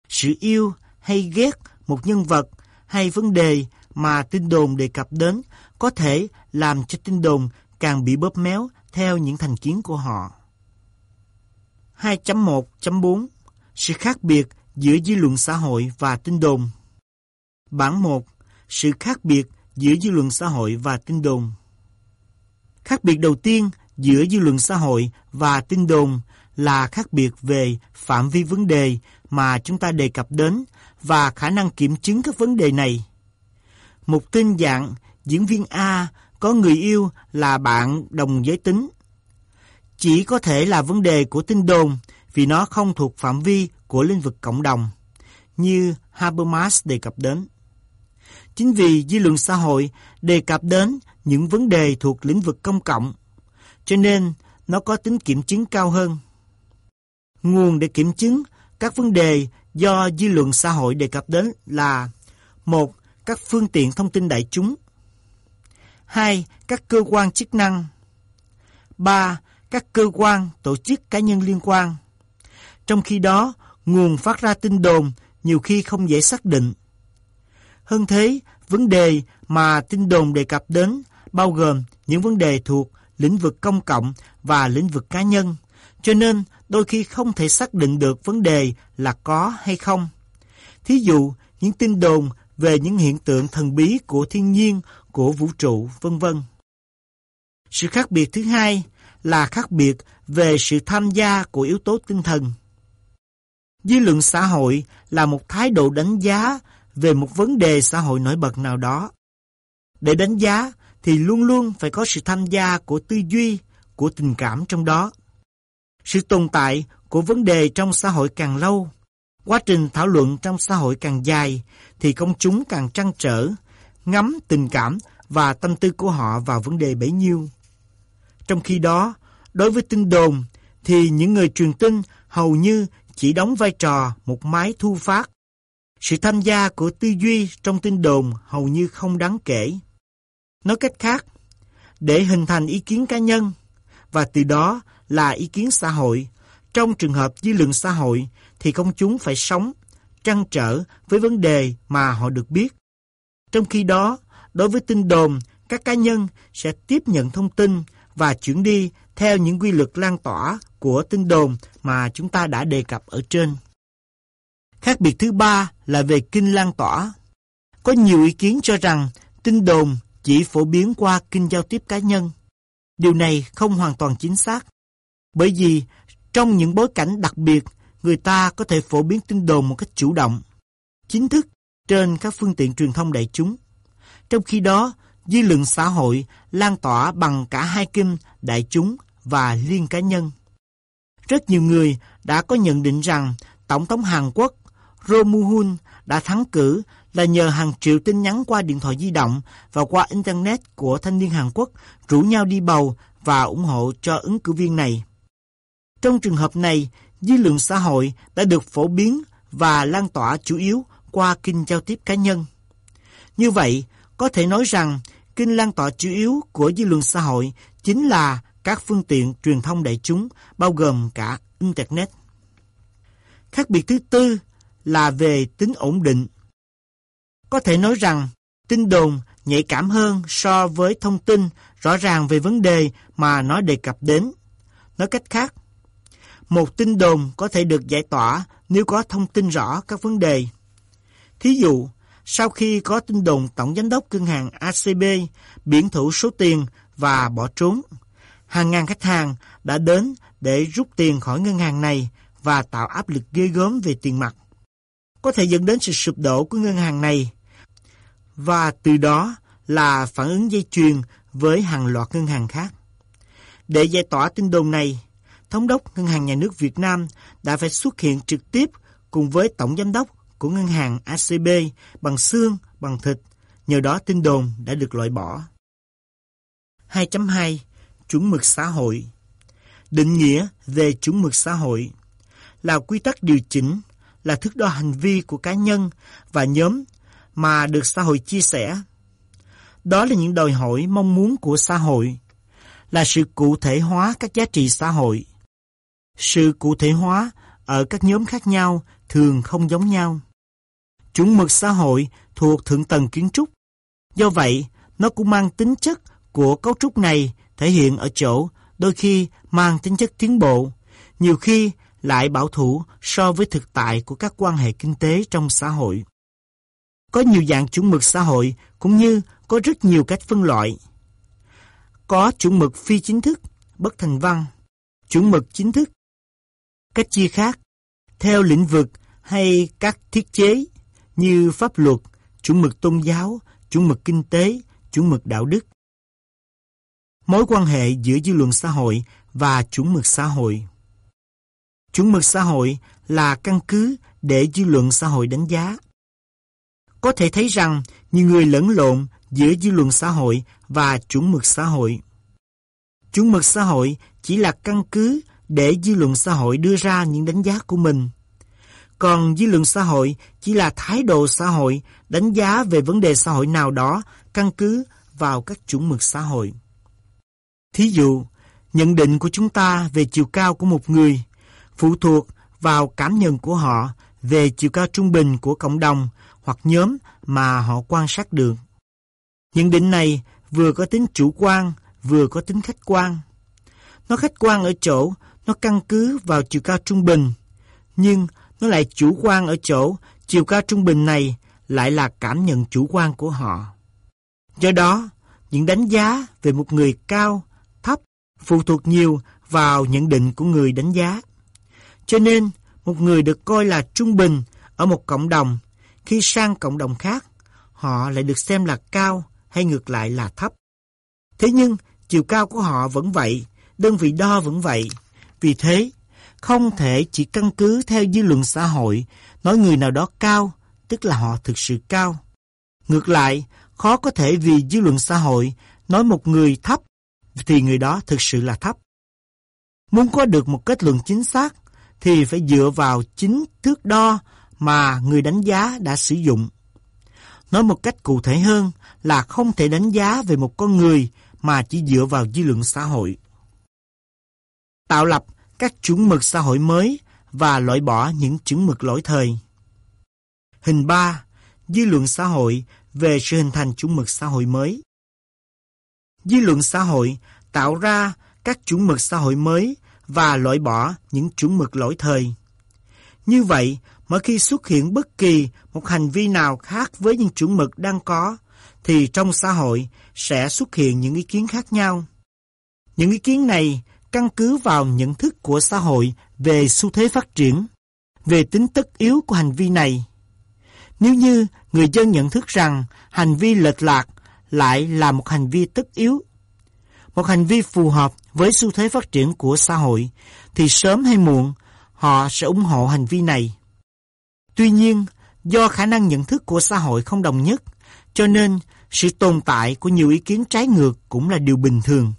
Sự yêu hay ghét một nhân vật hay vấn đề mà tin đồn đề cập đến có thể làm cho tin đồn càng bị bóp méo theo những thành kiến của họ. 2.1.4 sự khác biệt giữa dư luận xã hội và tin đồn Bản 1 Sự khác biệt giữa dư luận xã hội và tin đồn Khác biệt đầu tiên giữa dư luận xã hội và tin đồn là khác biệt về phạm vi vấn đề mà chúng ta đề cập đến và khả năng kiểm chứng các vấn đề này. Một tin dạng, diễn viên A có người yêu là bạn đồng giới tính. Chỉ có thể là vấn đề của tin đồn vì nó không thuộc phạm vi của lĩnh vực cộng đồng, như Habermas đề cập đến. Chính vì dư luận xã hội đề cập đến những vấn đề thuộc lĩnh vực công cộng, cho nên nó có tính kiểm chứng cao hơn. Nguồn để kiểm chứng các vấn đề do dư luận xã hội đề cập đến là một Các phương tiện thông tin đại chúng 2. Các cơ quan chức năng 3. Các cơ quan, tổ chức cá nhân liên quan trong khi đó, nguồn phát ra tin đồn nhiều khi không dễ xác định. Hơn thế, vấn đề mà tin đồn đề cập đến bao gồm những vấn đề thuộc lĩnh vực công cộng và lĩnh vực cá nhân, cho nên đôi khi không thể xác định được vấn đề là có hay không. Thí dụ, những tin đồn về những hiện tượng thần bí của thiên nhiên, của vũ trụ, vân vân. Sự khác biệt thứ hai là khác biệt về sự tham gia của yếu tố tinh thần. Dư luận xã hội là một thái độ đánh giá về một vấn đề xã hội nổi bật nào đó. Để đánh giá thì luôn luôn phải có sự tham gia của tư duy, của tình cảm trong đó. Sự tồn tại của vấn đề trong xã hội càng lâu, quá trình thảo luận trong xã hội càng dài, thì công chúng càng trăn trở, ngắm tình cảm và tâm tư của họ vào vấn đề bấy nhiêu. Trong khi đó, đối với tin đồn, thì những người truyền tin hầu như chỉ đóng vai trò một máy thu phát. Sự tham gia của tư duy trong tin đồn hầu như không đáng kể. Nói cách khác, để hình thành ý kiến cá nhân, và từ đó là ý kiến xã hội. Trong trường hợp dư luận xã hội thì công chúng phải sống, trăn trở với vấn đề mà họ được biết. Trong khi đó, đối với tin đồn, các cá nhân sẽ tiếp nhận thông tin và chuyển đi theo những quy luật lan tỏa của tin đồn mà chúng ta đã đề cập ở trên. Khác biệt thứ ba là về kinh lan tỏa. Có nhiều ý kiến cho rằng tin đồn chỉ phổ biến qua kinh giao tiếp cá nhân. Điều này không hoàn toàn chính xác. Bởi vì trong những bối cảnh đặc biệt, người ta có thể phổ biến tin đồn một cách chủ động, chính thức trên các phương tiện truyền thông đại chúng. Trong khi đó, dư luận xã hội lan tỏa bằng cả hai kênh đại chúng và liên cá nhân. Rất nhiều người đã có nhận định rằng Tổng thống Hàn Quốc Roh Moo-hun đã thắng cử là nhờ hàng triệu tin nhắn qua điện thoại di động và qua Internet của thanh niên Hàn Quốc rủ nhau đi bầu và ủng hộ cho ứng cử viên này. Trong trường hợp này, dư luận xã hội đã được phổ biến và lan tỏa chủ yếu qua kênh giao tiếp cá nhân. Như vậy, có thể nói rằng kênh lan tỏa chủ yếu của dư luận xã hội chính là các phương tiện truyền thông đại chúng, bao gồm cả Internet. Khác biệt thứ tư là về tính ổn định. Có thể nói rằng tin đồn nhạy cảm hơn so với thông tin rõ ràng về vấn đề mà nó đề cập đến. Nói cách khác, một tin đồn có thể được giải tỏa nếu có thông tin rõ các vấn đề. Thí dụ, sau khi có tin đồn Tổng Giám đốc Ngân hàng ACB biển thủ số tiền và bỏ trốn, hàng ngàn khách hàng đã đến để rút tiền khỏi ngân hàng này và tạo áp lực ghê gớm về tiền mặt. Có thể dẫn đến sự sụp đổ của ngân hàng này và từ đó là phản ứng dây chuyền với hàng loạt ngân hàng khác. Để giải tỏa tin đồn này, Thống đốc Ngân hàng Nhà nước Việt Nam đã phải xuất hiện trực tiếp cùng với Tổng Giám đốc của ngân hàng ACB bằng xương, bằng thịt, nhờ đó tin đồn đã được loại bỏ. 2.2 Chuẩn mực xã hội Định nghĩa về chuẩn mực xã hội là quy tắc điều chỉnh, là thước đo hành vi của cá nhân và nhóm mà được xã hội chia sẻ. Đó là những đòi hỏi mong muốn của xã hội, là sự cụ thể hóa các giá trị xã hội. Sự cụ thể hóa ở các nhóm khác nhau thường không giống nhau. Chuẩn mực xã hội thuộc thượng tầng kiến trúc. Do vậy, nó cũng mang tính chất của cấu trúc này thể hiện ở chỗ đôi khi mang tính chất tiến bộ, nhiều khi lại bảo thủ so với thực tại của các quan hệ kinh tế trong xã hội. Có nhiều dạng chuẩn mực xã hội cũng như có rất nhiều cách phân loại. Có chuẩn mực phi chính thức, bất thành văn, chuẩn mực chính thức. Cách chia khác, theo lĩnh vực hay các thiết chế như pháp luật, chuẩn mực tôn giáo, chuẩn mực kinh tế, chuẩn mực đạo đức. Mối quan hệ giữa dư luận xã hội và chuẩn mực xã hội. Chuẩn mực xã hội là căn cứ để dư luận xã hội đánh giá. Có thể thấy rằng, nhiều người lẫn lộn giữa dư luận xã hội và chuẩn mực xã hội. Chuẩn mực xã hội chỉ là căn cứ để dư luận xã hội đưa ra những đánh giá của mình. Còn dư luận xã hội chỉ là thái độ xã hội, đánh giá về vấn đề xã hội nào đó căn cứ vào các chuẩn mực xã hội. Thí dụ, nhận định của chúng ta về chiều cao của một người phụ thuộc vào cảm nhận của họ về chiều cao trung bình của cộng đồng hoặc nhóm mà họ quan sát được. Nhận định này vừa có tính chủ quan, vừa có tính khách quan. Nó khách quan ở chỗ nó căn cứ vào chiều cao trung bình, nhưng nó lại chủ quan ở chỗ chiều cao trung bình này lại là cảm nhận chủ quan của họ. Do đó, những đánh giá về một người cao, phụ thuộc nhiều vào nhận định của người đánh giá. Cho nên, một người được coi là trung bình ở một cộng đồng, khi sang cộng đồng khác, họ lại được xem là cao hay ngược lại là thấp. Thế nhưng, chiều cao của họ vẫn vậy, đơn vị đo vẫn vậy. Vì thế, không thể chỉ căn cứ theo dư luận xã hội nói người nào đó cao, tức là họ thực sự cao. Ngược lại, khó có thể vì dư luận xã hội nói một người thấp thì người đó thực sự là thấp. Muốn có được một kết luận chính xác, thì phải dựa vào chính thước đo mà người đánh giá đã sử dụng. Nói một cách cụ thể hơn là không thể đánh giá về một con người mà chỉ dựa vào dư luận xã hội. Tạo lập các chuẩn mực xã hội mới và loại bỏ những chuẩn mực lỗi thời. Hình 3. Dư luận xã hội về sự hình thành chuẩn mực xã hội mới. Dư luận xã hội tạo ra các chuẩn mực xã hội mới và loại bỏ những chuẩn mực lỗi thời. Như vậy, mỗi khi xuất hiện bất kỳ một hành vi nào khác với những chuẩn mực đang có, thì trong xã hội sẽ xuất hiện những ý kiến khác nhau. Những ý kiến này căn cứ vào nhận thức của xã hội về xu thế phát triển, về tính tất yếu của hành vi này. Nếu như người dân nhận thức rằng hành vi lệch lạc lại là một hành vi tất yếu, một hành vi phù hợp với xu thế phát triển của xã hội, thì sớm hay muộn họ sẽ ủng hộ hành vi này. Tuy nhiên, do khả năng nhận thức của xã hội không đồng nhất, cho nên sự tồn tại của nhiều ý kiến trái ngược cũng là điều bình thường.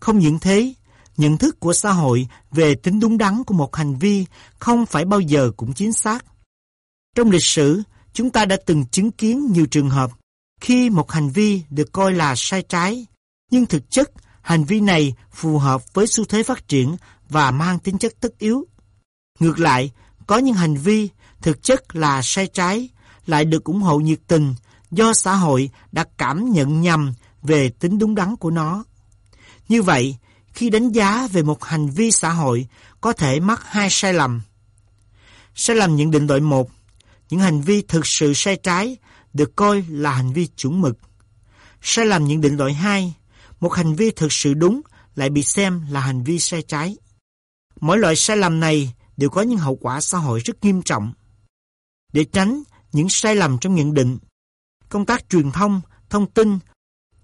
Không những thế, nhận thức của xã hội về tính đúng đắn của một hành vi không phải bao giờ cũng chính xác. Trong lịch sử, chúng ta đã từng chứng kiến nhiều trường hợp khi một hành vi được coi là sai trái, nhưng thực chất hành vi này phù hợp với xu thế phát triển và mang tính chất tất yếu. Ngược lại, có những hành vi thực chất là sai trái lại được ủng hộ nhiệt tình do xã hội đã cảm nhận nhầm về tính đúng đắn của nó. Như vậy, khi đánh giá về một hành vi xã hội có thể mắc hai sai lầm. Sai lầm nhận định loại một, những hành vi thực sự sai trái được coi là hành vi chuẩn mực. Sai lầm nhận định loại hai, một hành vi thực sự đúng lại bị xem là hành vi sai trái. Mỗi loại sai lầm này đều có những hậu quả xã hội rất nghiêm trọng. Để tránh những sai lầm trong nhận định, công tác truyền thông, thông tin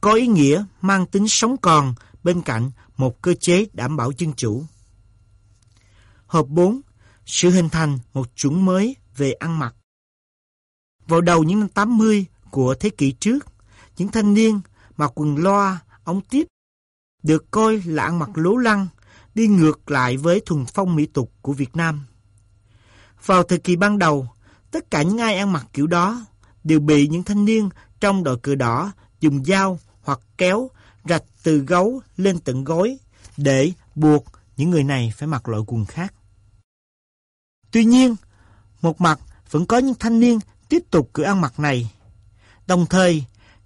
có ý nghĩa mang tính sống còn bên cạnh một cơ chế đảm bảo dân chủ. Hợp 4. Sự hình thành một chuẩn mới về ăn mặc. Vào đầu những năm 80 của thế kỷ trước, những thanh niên mặc quần loa, ông tiếp được coi là ăn mặc lố lăng, đi ngược lại với thuần phong mỹ tục của Việt Nam. Vào thời kỳ ban đầu, tất cả những ai ăn mặc kiểu đó đều bị những thanh niên trong đội cờ đỏ dùng dao hoặc kéo rạch từ gấu lên tận gối để buộc những người này phải mặc loại quần khác. Tuy nhiên, một mặt vẫn có những thanh niên tiếp tục cử ăn mặc này. Đồng thời,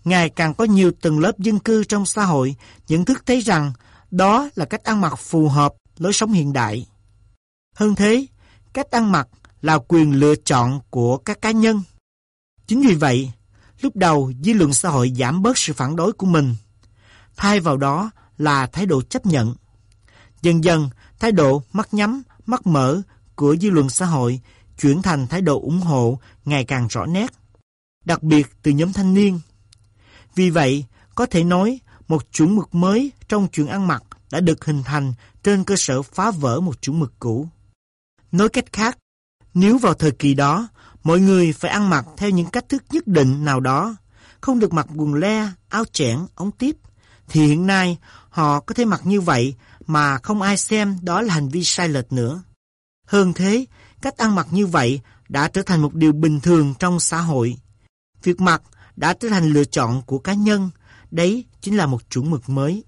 ngày càng có nhiều tầng lớp dân cư trong xã hội nhận thức thấy rằng đó là cách ăn mặc phù hợp lối sống hiện đại. Hơn thế, cách ăn mặc là quyền lựa chọn của các cá nhân. Chính vì vậy, lúc đầu dư luận xã hội giảm bớt sự phản đối của mình. Thay vào đó là thái độ chấp nhận. Dần dần, thái độ mắt nhắm, mắt mở của dư luận xã hội chuyển thành thái độ ủng hộ ngày càng rõ nét, đặc biệt từ nhóm thanh niên. Vì vậy, có thể nói một chuẩn mực mới trong chuyện ăn mặc đã được hình thành trên cơ sở phá vỡ một chuẩn mực cũ. Nói cách khác, nếu vào thời kỳ đó, mọi người phải ăn mặc theo những cách thức nhất định nào đó, không được mặc quần le, áo chẽn, ống tiếp, thì hiện nay họ có thể mặc như vậy mà không ai xem đó là hành vi sai lệch nữa. Hơn thế, cách ăn mặc như vậy đã trở thành một điều bình thường trong xã hội. Việc mặc đã trở thành lựa chọn của cá nhân, đấy chính là một chuẩn mực mới.